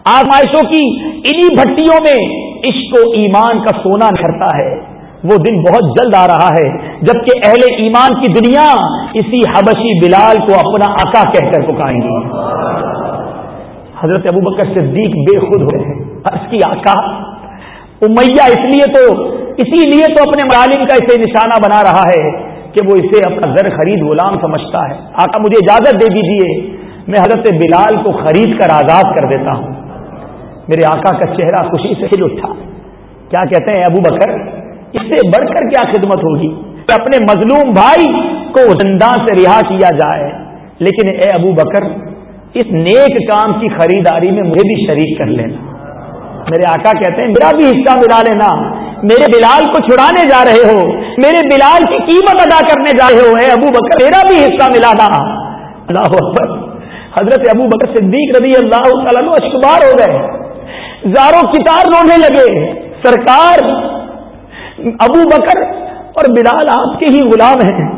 آزمائشوں کی انہی بھٹیوں میں عشق و ایمان کا سونا نکھرتا ہے۔ وہ دن بہت جلد آ رہا ہے، جبکہ اہل ایمان کی دنیا اسی حبشی بلال کو اپنا عقا کہہ کر پکائیں گی حضرت ابو بکر صدیق بے خود ہوئے ہیں عرض کی آقا۔ امیہ اس لیے تو، اسی لیے تو اپنے معالم کا اسے نشانہ بنا رہا ہے کہ وہ اسے اپنا زر خرید غلام سمجھتا ہے۔ آقا مجھے اجازت دے دیجیے میں حضرت بلال کو خرید کر آزاد کر دیتا ہوں۔ میرے آقا کا چہرہ خوشی سے ہل اٹھا۔ کیا کہتے ہیں ابو بکر؟ اس سے بڑھ کر کیا خدمت ہوگی؟ کہ اپنے مظلوم بھائی کو زندان سے رہا کیا جائے۔ لیکن اے ابو بکر، اس نیک کام کی خریداری میں مجھے بھی شریک کر لینا۔ میرے آقا کہتے ہیں، میرا بھی حصہ ملا لینا۔ میرے بلال کو چھڑانے جا رہے ہو۔ میرے بلال کی قیمت ادا کرنے جا رہے ہو۔ اے ابو بکر، میرا بھی حصہ ملا نا۔ اللہ اکبر۔ حضرت ابو بکر صدیق رضی اللہ تعالیٰ اشکبار ہو گئے۔ زاروں کتار رونے لگے۔ سرکار ابو بکر اور بلال آپ کے ہی غلام ہیں۔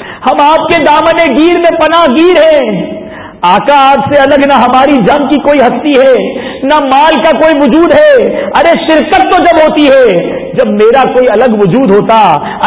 ہم آپ کے دامن گیر میں پناہ گیر ہیں۔ آقا آپ سے الگ نہ ہماری جنگ کی کوئی ہستی ہے، نہ مال کا کوئی وجود ہے۔ ارے شرکت تو جب ہوتی ہے، جب میرا کوئی الگ وجود ہوتا،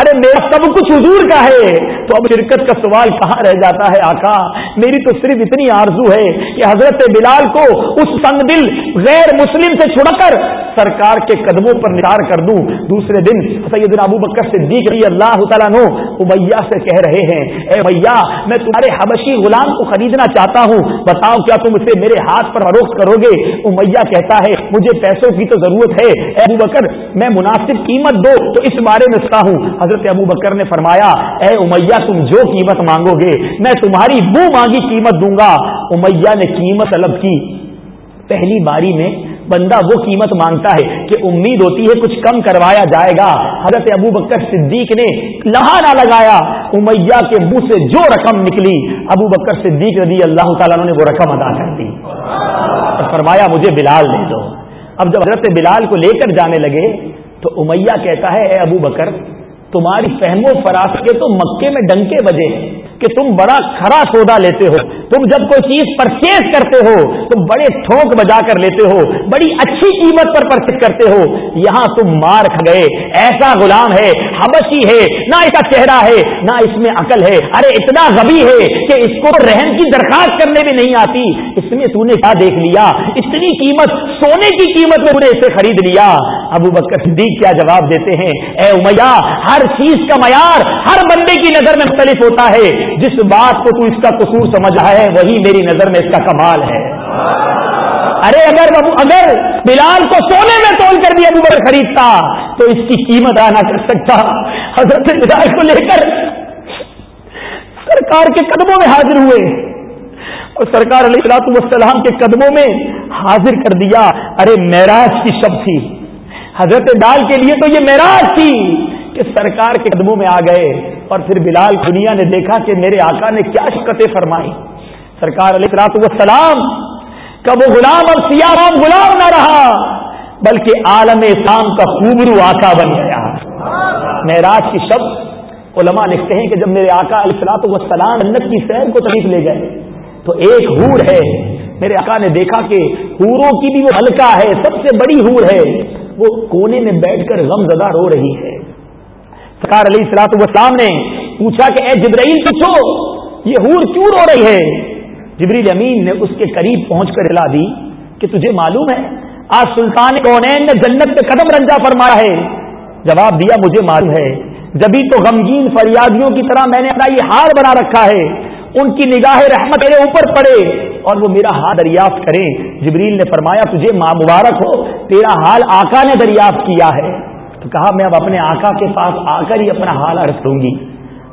ارے میرا سب کچھ حضور کا ہے، تو اب شرکت کا سوال کہاں رہ جاتا ہے آقا؟ میری تو صرف اتنی آرزو ہے کہ حضرت بلال کو اس سنگ دل غیر مسلم سے چھڑا کر سرکار کے قدموں پر نثار کر دوں۔ دوسرے دن سیدنا ابو بکر سے دیکھ رہی اللہ تعالیٰ نو ابیا سے کہہ رہے ہیں، اے بھیا میں تمہارے حبشی غلام کو خریدنا چاہتا ہوں۔ بتاؤ کیا تم اسے میرے ہاتھ پر فروخت کرو گے؟ امیہ کہتا ہے، مجھے پیسوں کی تو ضرورت ہے۔ اے ابو بکر، میں مناسب قیمت دو، تو اس بارے میں ستا ہوں۔ حضرت ابو بکر نے فرمایا، اے امیہ، تم جو قیمت مانگو گے، میں تمہاری وہ مانگی قیمت دوں گا۔ امیہ نے قیمت طلب کی۔ پہلی باری میں بندہ وہ قیمت مانگتا ہے کہ امید ہوتی ہے کچھ کم کروایا جائے گا۔ حضرت ابو بکر صدیق نے لہا نہ لگایا، امیہ کے منہ سے جو رقم نکلی، ابو بکر صدیق رضی اللہ تعالیٰ نے وہ رقم ادا کر دی۔ فرمایا، مجھے بلال دے دو۔ اب جب حضرت بلال کو لے کر جانے لگے، تو امیہ کہتا ہے، اے ابو بکر، تمہاری فہم و فراست کے تو مکے میں ڈنکے بجے کہ تم بڑا کھڑا سودا لیتے ہو۔ تم جب کوئی چیز پرچیز کرتے ہو، تم بڑے ٹھوک بجا کر لیتے ہو، بڑی اچھی قیمت پر پرچیز کرتے ہو، یہاں تم مار کھ گئے۔ ایسا غلام ہے، حبشی ہے، نہ اس کا چہرہ ہے، نہ اس میں عقل ہے۔ ارے، اتنا غبی ہے کہ اس کو رہن کی درخواست کرنے بھی نہیں آتی۔ اس میں تو نے کیا دیکھ لیا؟ اتنی قیمت، سونے کی قیمت میں نے اسے خرید لیا۔ ابو بکر صدیق کیا جواب دیتے ہیں؟ اے امیہ، ہر چیز کا معیار ہر بندے کی نظر میں مختلف ہوتا ہے۔ جس بات کو تو اس کا قصور سمجھ رہا ہے وہی میری نظر میں اس کا کمال ہے۔ ارے اگر اگر بلال کو سونے میں تول کر بھی ابو بکر خریدتا، تو اس کی قیمت آنا کر سکتا۔ حضرت بلال کو لے کر سرکار کے قدموں میں حاضر ہوئے۔ اور سرکار علیہ السلاط والسلام کے قدموں میں حاضر کر دیا۔ ارے معراج کی شب تھی۔ حضرت ڈال کے لیے تو یہ معراج تھی کہ سرکار کے قدموں میں آ گئے۔ اور پھر بلال دنیا نے دیکھا کہ میرے آقا نے کیا شکتیں فرمائی سرکار علیہ السلاط والسلام کب وہ غلام اور سیاہ رام غلام نہ رہا، بلکہ عالم اسلام کا خوبرو آقا بن گیا۔ معراج کی شب علماء لکھتے ہیں کہ جب میرے آقا علیہ السلاط والسلام جنت کی سیر کو تکلیف لے گئے، تو ایک حور ہے۔ میرے آقا نے دیکھا کہ حوروں کی بھی وہ ہلکا ہے، سب سے بڑی حور ہے۔ وہ کونے میں بیٹھ کر غم زدہ رو رہی ہے۔ سرکار علیہ السلاط والسلام نے پوچھا کہ اے جبرائیل پوچھو، یہ حور کیوں رو رہی ہے؟ جبریل امین نے اس کے قریب پہنچ کر ہلا دی کہ تجھے معلوم ہے، آج سلطان کونین نے جنت پہ قدم رنجا فرمایا ہے۔ جواب دیا، مجھے معلوم ہے۔ جبھی تو غمگین فریادیوں کی طرح میں نے اپنا یہ ہار بنا رکھا ہے۔ ان کی نگاہ رحمت میرے اوپر پڑے۔ اور وہ میرا ہاتھ دریافت کریں۔ جبریل نے فرمایا، تجھے ماں مبارک ہو، تیرا حال آقا نے دریافت کیا ہے۔ تو کہا، میں اب اپنے آقا کے پاس آ کر ہی اپنا حال عرض دوں گی۔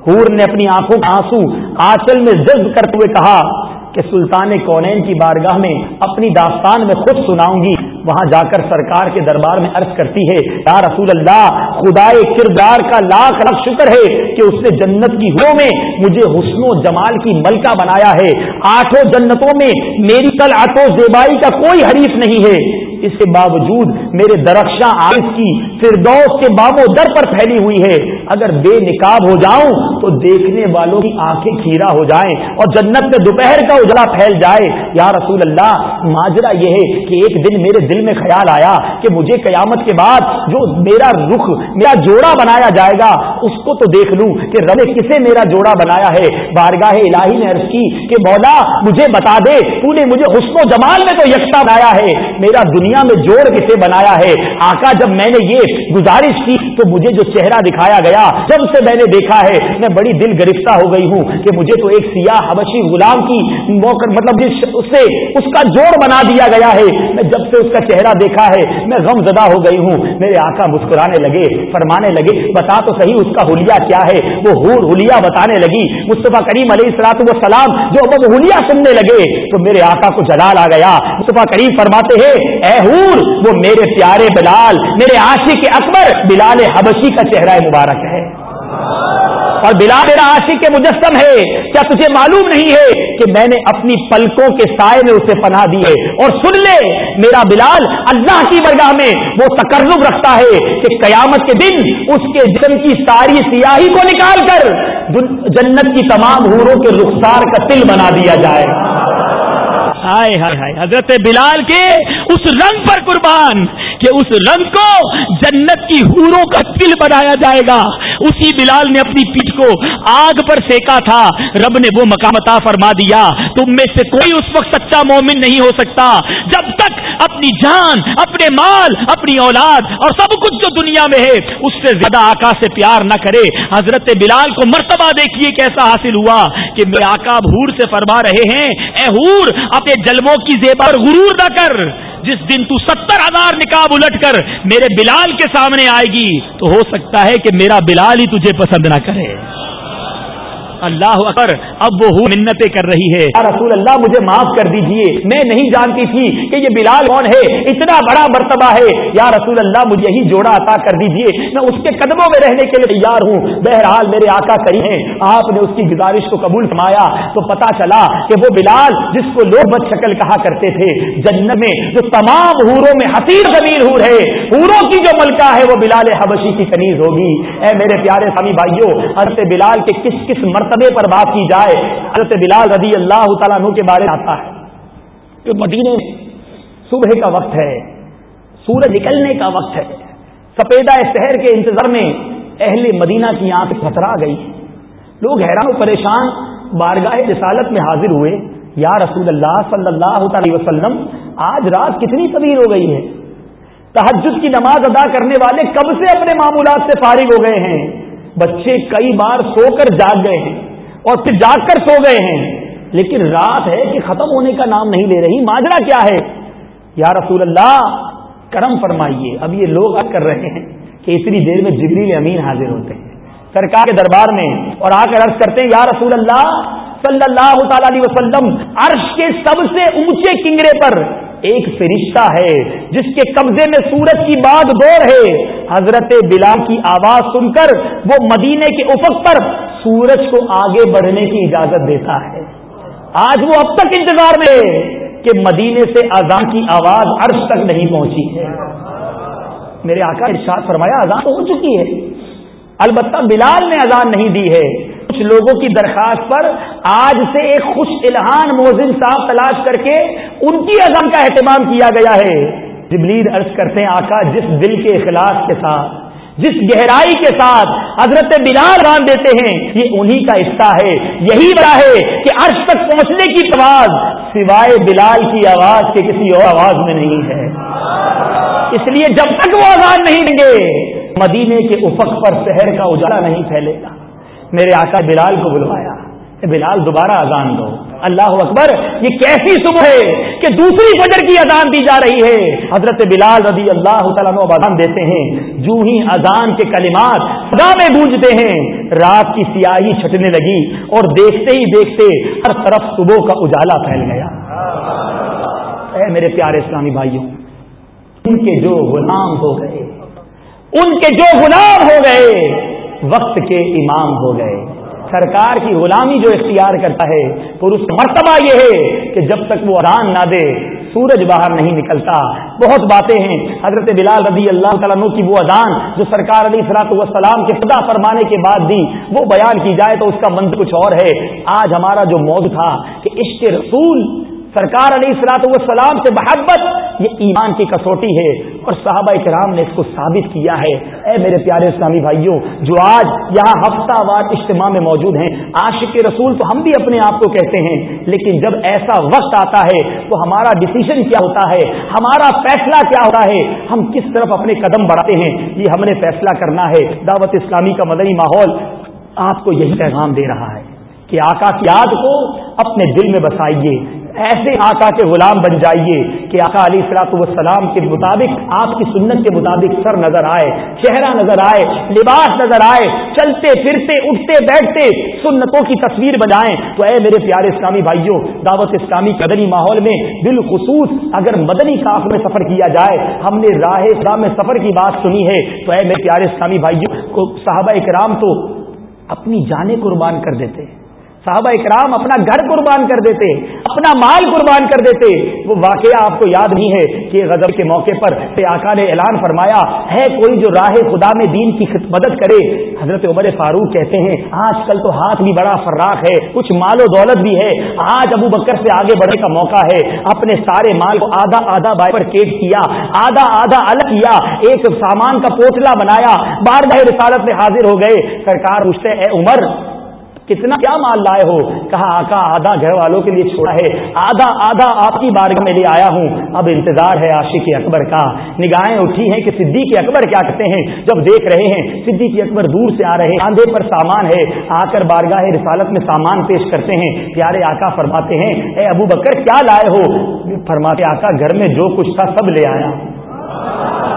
حور نے اپنی آنکھوں کا آنسو آچل میں جذب کرتے ہوئے کہا کہ سلطان کونین کی بارگاہ میں اپنی داستان میں خود سناؤں گی۔ وہاں جا کر سرکار کے دربار میں عرض کرتی ہے، یا رسول اللہ خدا کردار کا لاکھ لاکھ شکر ہے کہ اس نے جنت کی ہو میں مجھے حسن و جمال کی ملکہ بنایا ہے۔ آٹھوں جنتوں میں میری کل آٹو زیبائی کا کوئی حریف نہیں ہے۔ اس کے باوجود میرے درخشاں آئس کی فردوس کے باب و در پر پھیلی ہوئی ہے۔ اگر بے نکاب ہو جاؤں تو دیکھنے والوں کی آنکھیں کھیرا ہو جائیں اور جنت میں دوپہر کا اجلا پھیل جائے۔ یا رسول اللہ ماجرا یہ ہے کہ ایک دن میرے دل میں خیال آیا کہ مجھے قیامت کے بعد جو میرا رخ، میرا جوڑا بنایا جائے گا، اس کو تو دیکھ لوں کہ رب کسے میرا جوڑا بنایا ہے۔ بارگاہ الہی نے عرض کی کہ مولا، مجھے بتا دے، تو نے مجھے حسن و جمال میں تو یکساں بنایا ہے۔ میرا دنیا میں جوڑ کسے بنایا ہے؟ آقا، جب میں نے یہ گزارش کی تو مجھے جو چہرہ دکھایا گیا، جب سے میں نے دیکھا ہے، میں بڑی دل گرفتہ ہو گئی ہوں کہ مجھے تو ایک سیاہ حبشی غلام کی موقع مطلب اس سے، اس کا جوڑ بنا دیا گیا ہے۔ میں جب سے اس کا چہرہ دیکھا ہے، میں غم زدہ ہو گئی ہوں۔ میرے آقا مسکرانے لگے، فرمانے لگے، بتا تو صحیح اس کا حلیہ کیا ہے۔ وہ حور حلیہ بتانے لگی، مصطفیٰ کریم علیہ السلاط وسلام جو اب حلیہ سننے لگے۔ تو میرے آقا کو جلال آ گیا۔ مصطفیٰ کریم فرماتے ہیں، اے حور، وہ میرے پیارے بلال، میرے عاشق اکبر، بلال حبشی کا چہرہ مبارک ہے۔ اور بلال میرا عاشق کے مجسم ہے، کیا تجھے معلوم نہیں ہے کہ میں نے اپنی پلکوں کے سائے میں اسے پناہ دی ہے؟ اور سن لے، میرا بلال اللہ کی برگاہ میں وہ تقرب رکھتا ہے کہ قیامت کے دن اس کے جسم کی ساری سیاہی کو نکال کر جنت کی تمام حوروں کے رخسار کا تل بنا دیا جائے۔ ہائے ہائے ہائے، حضرت بلال کے اس رنگ پر قربان، کہ اس رنگ کو جنت کی حوروں کا تل بنایا جائے گا۔ اسی بلال نے اپنی پیٹ کو آگ پر سیکا تھا۔ رب نے وہ مقامتا فرما دیا۔ تم میں سے کوئی اس وقت سچا مومن نہیں ہو سکتا۔ جب تک اپنی جان، اپنے مال، اپنی اولاد اور سب کچھ جو دنیا میں ہے، اس سے زیادہ آقا سے پیار نہ کرے۔ حضرت بلال کو مرتبہ دیکھیے کیسا حاصل ہوا کہ میرے آقا حور سے فرما رہے ہیں، اے حور اپنے جلموں کی زیبا غرور نہ کر۔ جس دن تو ستر ہزار نکاب الٹ کر میرے بلال کے سامنے آئے گی، تو ہو سکتا ہے کہ میرا بلال ہی تجھے پسند نہ کرے۔ اللہ اکبر، اب وہ منتیں کر رہی ہے۔ رسول اللہ، مجھے معاف کر دیجیے۔ میں نہیں جانتی تھی کہ یہ بلال کون ہے۔ اتنا بڑا مرتبہ ہے۔ یا رسول اللہ، مجھے ہی جوڑا عطا کر دیجیے۔ میں اس کے قدموں میں رہنے کے لیے تیار ہوں۔ بہرحال، میرے آقا کری ہیں۔ آپ نے اس کی گزارش کو قبول فرمایا۔ تو پتا چلا کہ وہ بلال، جس کو لوگ بد شکل کہا کرتے تھے، جنت میں جو تمام ہوروں میں حسیر زمین ہور ہے ہوروں کی جو ملکہ ہے، وہ بلال حبشی کی کنیز ہوگی۔ اے میرے پیارے سامی بھائیوں، حضرت بلال کے کس کس مرتبہ مرتبے پر بات کی جائے۔ حضرت بلال رضی اللہ تعالیٰ عنہ کے بارے میں آتا ہے کہ مدینے میں صبح کا وقت ہے، سورج نکلنے کا وقت ہے۔ سفیدہ شہر کے انتظار میں اہل مدینہ کی آنکھ پتھرا گئی۔ لوگ حیران و پریشان بارگاہ رسالت میں حاضر ہوئے۔ یا رسول اللہ صلی اللہ تعالی وسلم، آج رات کتنی طویل ہو گئی ہے۔ تحجد کی نماز ادا کرنے والے کب سے اپنے معمولات سے فارغ ہو گئے ہیں؟ بچے کئی بار سو کر جاگ گئے ہیں اور پھر جاگ کر سو گئے ہیں۔ لیکن رات ہے کہ ختم ہونے کا نام نہیں لے رہی۔ ماجرا کیا ہے؟ یا رسول اللہ، کرم فرمائیے۔ اب یہ لوگ کر رہے ہیں کہ اتنی دیر میں جبریل امین حاضر ہوتے ہیں۔ سرکار کے دربار میں اور آ کر عرض کرتے ہیں، یا رسول اللہ صلی اللہ تعالی علیہ وسلم، عرش کے سب سے اونچے کنگرے پر ایک فرشتہ ہے جس کے قبضے میں سورج کی بات دور ہے۔ حضرت بلال کی آواز سن کر وہ مدینے کے افق پر سورج کو آگے بڑھنے کی اجازت دیتا ہے۔ آج وہ اب تک انتظار میں ہے کہ مدینے سے اذان کی آواز عرش تک نہیں پہنچی ہے۔ میرے آقا ارشاد فرمایا، اذان ہو چکی ہے۔ البتہ بلال نے اذان نہیں دی ہے۔ کچھ لوگوں کی درخواست پر آج سے ایک خوش الہان موزن صاحب تلاش کر کے ان کی اذان کا اہتمام کیا گیا ہے۔ جبلیل عرض کرتے ہیں، آقا، جس دل کے اخلاص کے ساتھ، جس گہرائی کے ساتھ حضرت بلال ران دیتے ہیں، یہ انہی کا حصہ ہے۔ یہی بڑا ہے کہ عرش تک پہنچنے کی آواز سوائے بلال کی آواز کے کسی اور آواز میں نہیں ہے۔ اس لیے جب تک وہ آزاد نہیں دیں گے مدینے کے افق پر شہر کا اجالا نہیں پھیلے گا۔ میرے آقا بلال کو بلوایا بلال دوبارہ اذان دو۔ اللہ اکبر، یہ کیسی صبح ہے کہ دوسری فجر کی اذان دی جا رہی ہے۔ حضرت بلال رضی اللہ تعالیٰ اذان دیتے ہیں۔ جو ہی اذان کے کلمات خدا میں گونجتے ہیں، رات کی سیاہی چھٹنے لگی اور دیکھتے ہی دیکھتے ہر طرف صبح کا اجالا پھیل گیا۔ اے میرے پیارے اسلامی بھائیوں، ان کے جو غلام ہو گئے، ان کے جو غلام ہو گئے وقت کے امام ہو گئے۔ سرکار کی غلامی جو اختیار کرتا ہے پھر اس مرتبہ یہ ہے کہ جب تک وہ اران نہ دے، سورج باہر نہیں نکلتا۔ بہت باتیں ہیں۔ حضرت بلال رضی اللہ تعالیٰ کی وہ اذان جو سرکار علی سلاط والسلام کے خدا فرمانے کے بعد دی، وہ بیان کی جائے تو اس کا منظر کچھ اور ہے۔ آج ہمارا جو موضوع تھا کہ عشق رسول سرکار علیہ السلاط والسلام سے محبت، یہ ایمان کی کسوٹی ہے۔ اور صحابہ کرام نے اس کو ثابت کیا ہے۔ اے میرے پیارے اسلامی بھائیوں، جو آج یہاں ہفتہ وار اجتماع میں موجود ہیں، عاشق رسول تو ہم بھی اپنے آپ کو کہتے ہیں، لیکن جب ایسا وقت آتا ہے تو ہمارا ڈسیزن کیا ہوتا ہے؟ ہمارا فیصلہ کیا ہوتا ہے؟ ہم کس طرف اپنے قدم بڑھاتے ہیں؟ یہ ہم نے فیصلہ کرنا ہے۔ دعوت اسلامی کا مدنی ماحول آپ کو یہی پیغام دے رہا ہے کہ آقا کی یاد کو اپنے دل میں بسائیے۔ ایسے آقا کے غلام بن جائیے کہ آقا علی سلاط والسلام کے مطابق آپ کی سنت کے مطابق سر نظر آئے، چہرہ نظر آئے، لباس نظر آئے، چلتے، پھرتے، اٹھتے، بیٹھتے سنتوں کی تصویر بنائیں۔ تو اے میرے پیارے اسلامی بھائیوں، دعوت اسلامی مدنی ماحول میں بالخصوص اگر مدنی کاف میں سفر کیا جائے، ہم نے راہ اسلام میں سفر کی بات سنی ہے۔ تو اے میرے پیارے اسلامی بھائیوں، کو صحابہ کرام تو اپنی جانیں قربان کر دیتے ہیں۔ صحابہ اکرام اپنا گھر قربان کر دیتے، اپنا مال قربان کر دیتے، وہ واقعہ آپ کو یاد نہیں ہے کہ غزل کے موقع پر آقا نے اعلان فرمایا، ہے کوئی جو راہ خدا میں دین کی مدد کرے؟ حضرت عمر فاروق کہتے ہیں، آج کل تو ہاتھ بھی بڑا فراق ہے، کچھ مال و دولت بھی ہے، آج ابو بکر سے آگے بڑھنے کا موقع ہے، اپنے سارے مال کو آدھا آدھا بائی پر کیٹ کیا، آدھا آدھا الگ کیا، ایک سامان کا پوتلا بنایا بار بار رسالت میں حاضر ہو گئے، سرکار پوچھتے، اے عمر کتنا کیا مال لائے ہو؟ کہا، آقا، آدھا گھر والوں کے لیے چھوڑا ہے۔ آدھا آدھا آپ کی بارگاہ میں لے آیا ہوں۔ اب انتظار ہے عاشق اکبر کا۔ نگاہیں اٹھی ہیں کہ صدیق اکبر کیا کہتے ہیں۔ جب دیکھ رہے ہیں، صدیق اکبر دور سے آ رہے ہیں۔ آندھے پر سامان ہے۔ آ کر بارگاہ رسالت میں سامان پیش کرتے ہیں۔ پیارے آقا فرماتے ہیں، اے ابو بکر، کیا لائے ہو؟ فرماتے آقا، گھر میں جو کچھ تھا سب لے آیا۔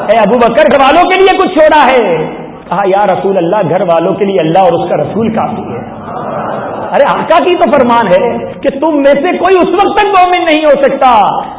اے ابو بکر، گھر والوں کے لیے کچھ چھوڑا ہے۔ کہا، یا رسول اللہ، گھر والوں کے لیے اللہ اور اس کا رسول کافی ہے. ارے، آقا کی تو فرمان ہے کہ تم میں سے کوئی اس وقت تک مومن نہیں ہو سکتا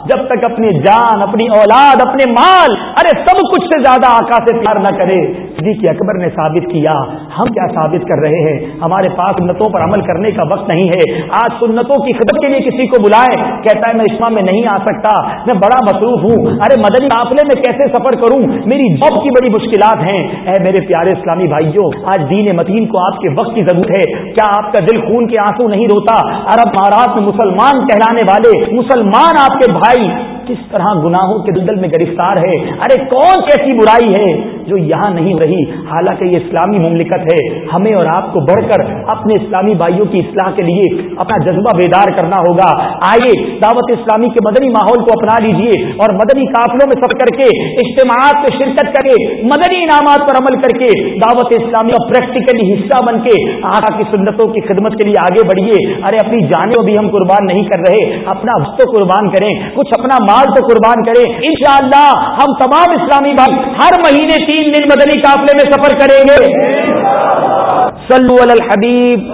جب تک اپنی جان، اپنی اولاد، اپنے مال، ارے، سب کچھ سے زیادہ آقا سے پیار نہ کرے۔ صدیق اکبر نے ثابت کیا۔ ہم کیا ثابت کر رہے ہیں؟ ہمارے پاس سنتوں پر عمل کرنے کا وقت نہیں ہے۔ آج سنتوں کی خدمت کے لیے کسی کو بلائے، کہتا ہے میں اسما میں نہیں آ سکتا۔ میں بڑا مصروف ہوں۔ ارے مدنی قافلے میں کیسے سفر کروں؟ میری جاب کی بڑی مشکلات ہیں۔ اے میرے پیارے اسلامی بھائیوں، آج دین مدین کو آپ کے وقت کی ضرورت ہے۔ کیا آپ کا دل خون کے آنسو نہیں روتا؟ عرب مہاراشٹر میں مسلمان کہلانے والے، مسلمان آپ کے بھائی کس طرح گناہوں کے دلدل میں گرفتار ہے؟ ارے کون کیسی برائی ہے جو یہاں نہیں رہی؟ حالانکہ یہ اسلامی مملکت ہے۔ ہمیں اور آپ کو بڑھ کر اپنے اسلامی بھائیوں کی اصلاح کے لیے اپنا جذبہ بیدار کرنا ہوگا۔ آئیے دعوت اسلامی کے مدنی ماحول کو اپنا لیجیے اور مدنی قافلوں میں سب کر کے اجتماعات میں شرکت کر کے مدنی انعامات پر عمل کر کے دعوت اسلامی کا پریکٹیکلی حصہ بن کے آقا کی سنتوں کی خدمت کے لیے آگے بڑھیے ارے اپنی جانوں بھی ہم قربان نہیں کر رہے، اپنا وقت قربان کریں، کچھ اپنا مال مال تو قربان کرے انشاءاللہ ہم تمام اسلامی بھائی ہر مہینے تین دن مدنی قافلے میں سفر کریں گے۔ صلو علی الحبیب۔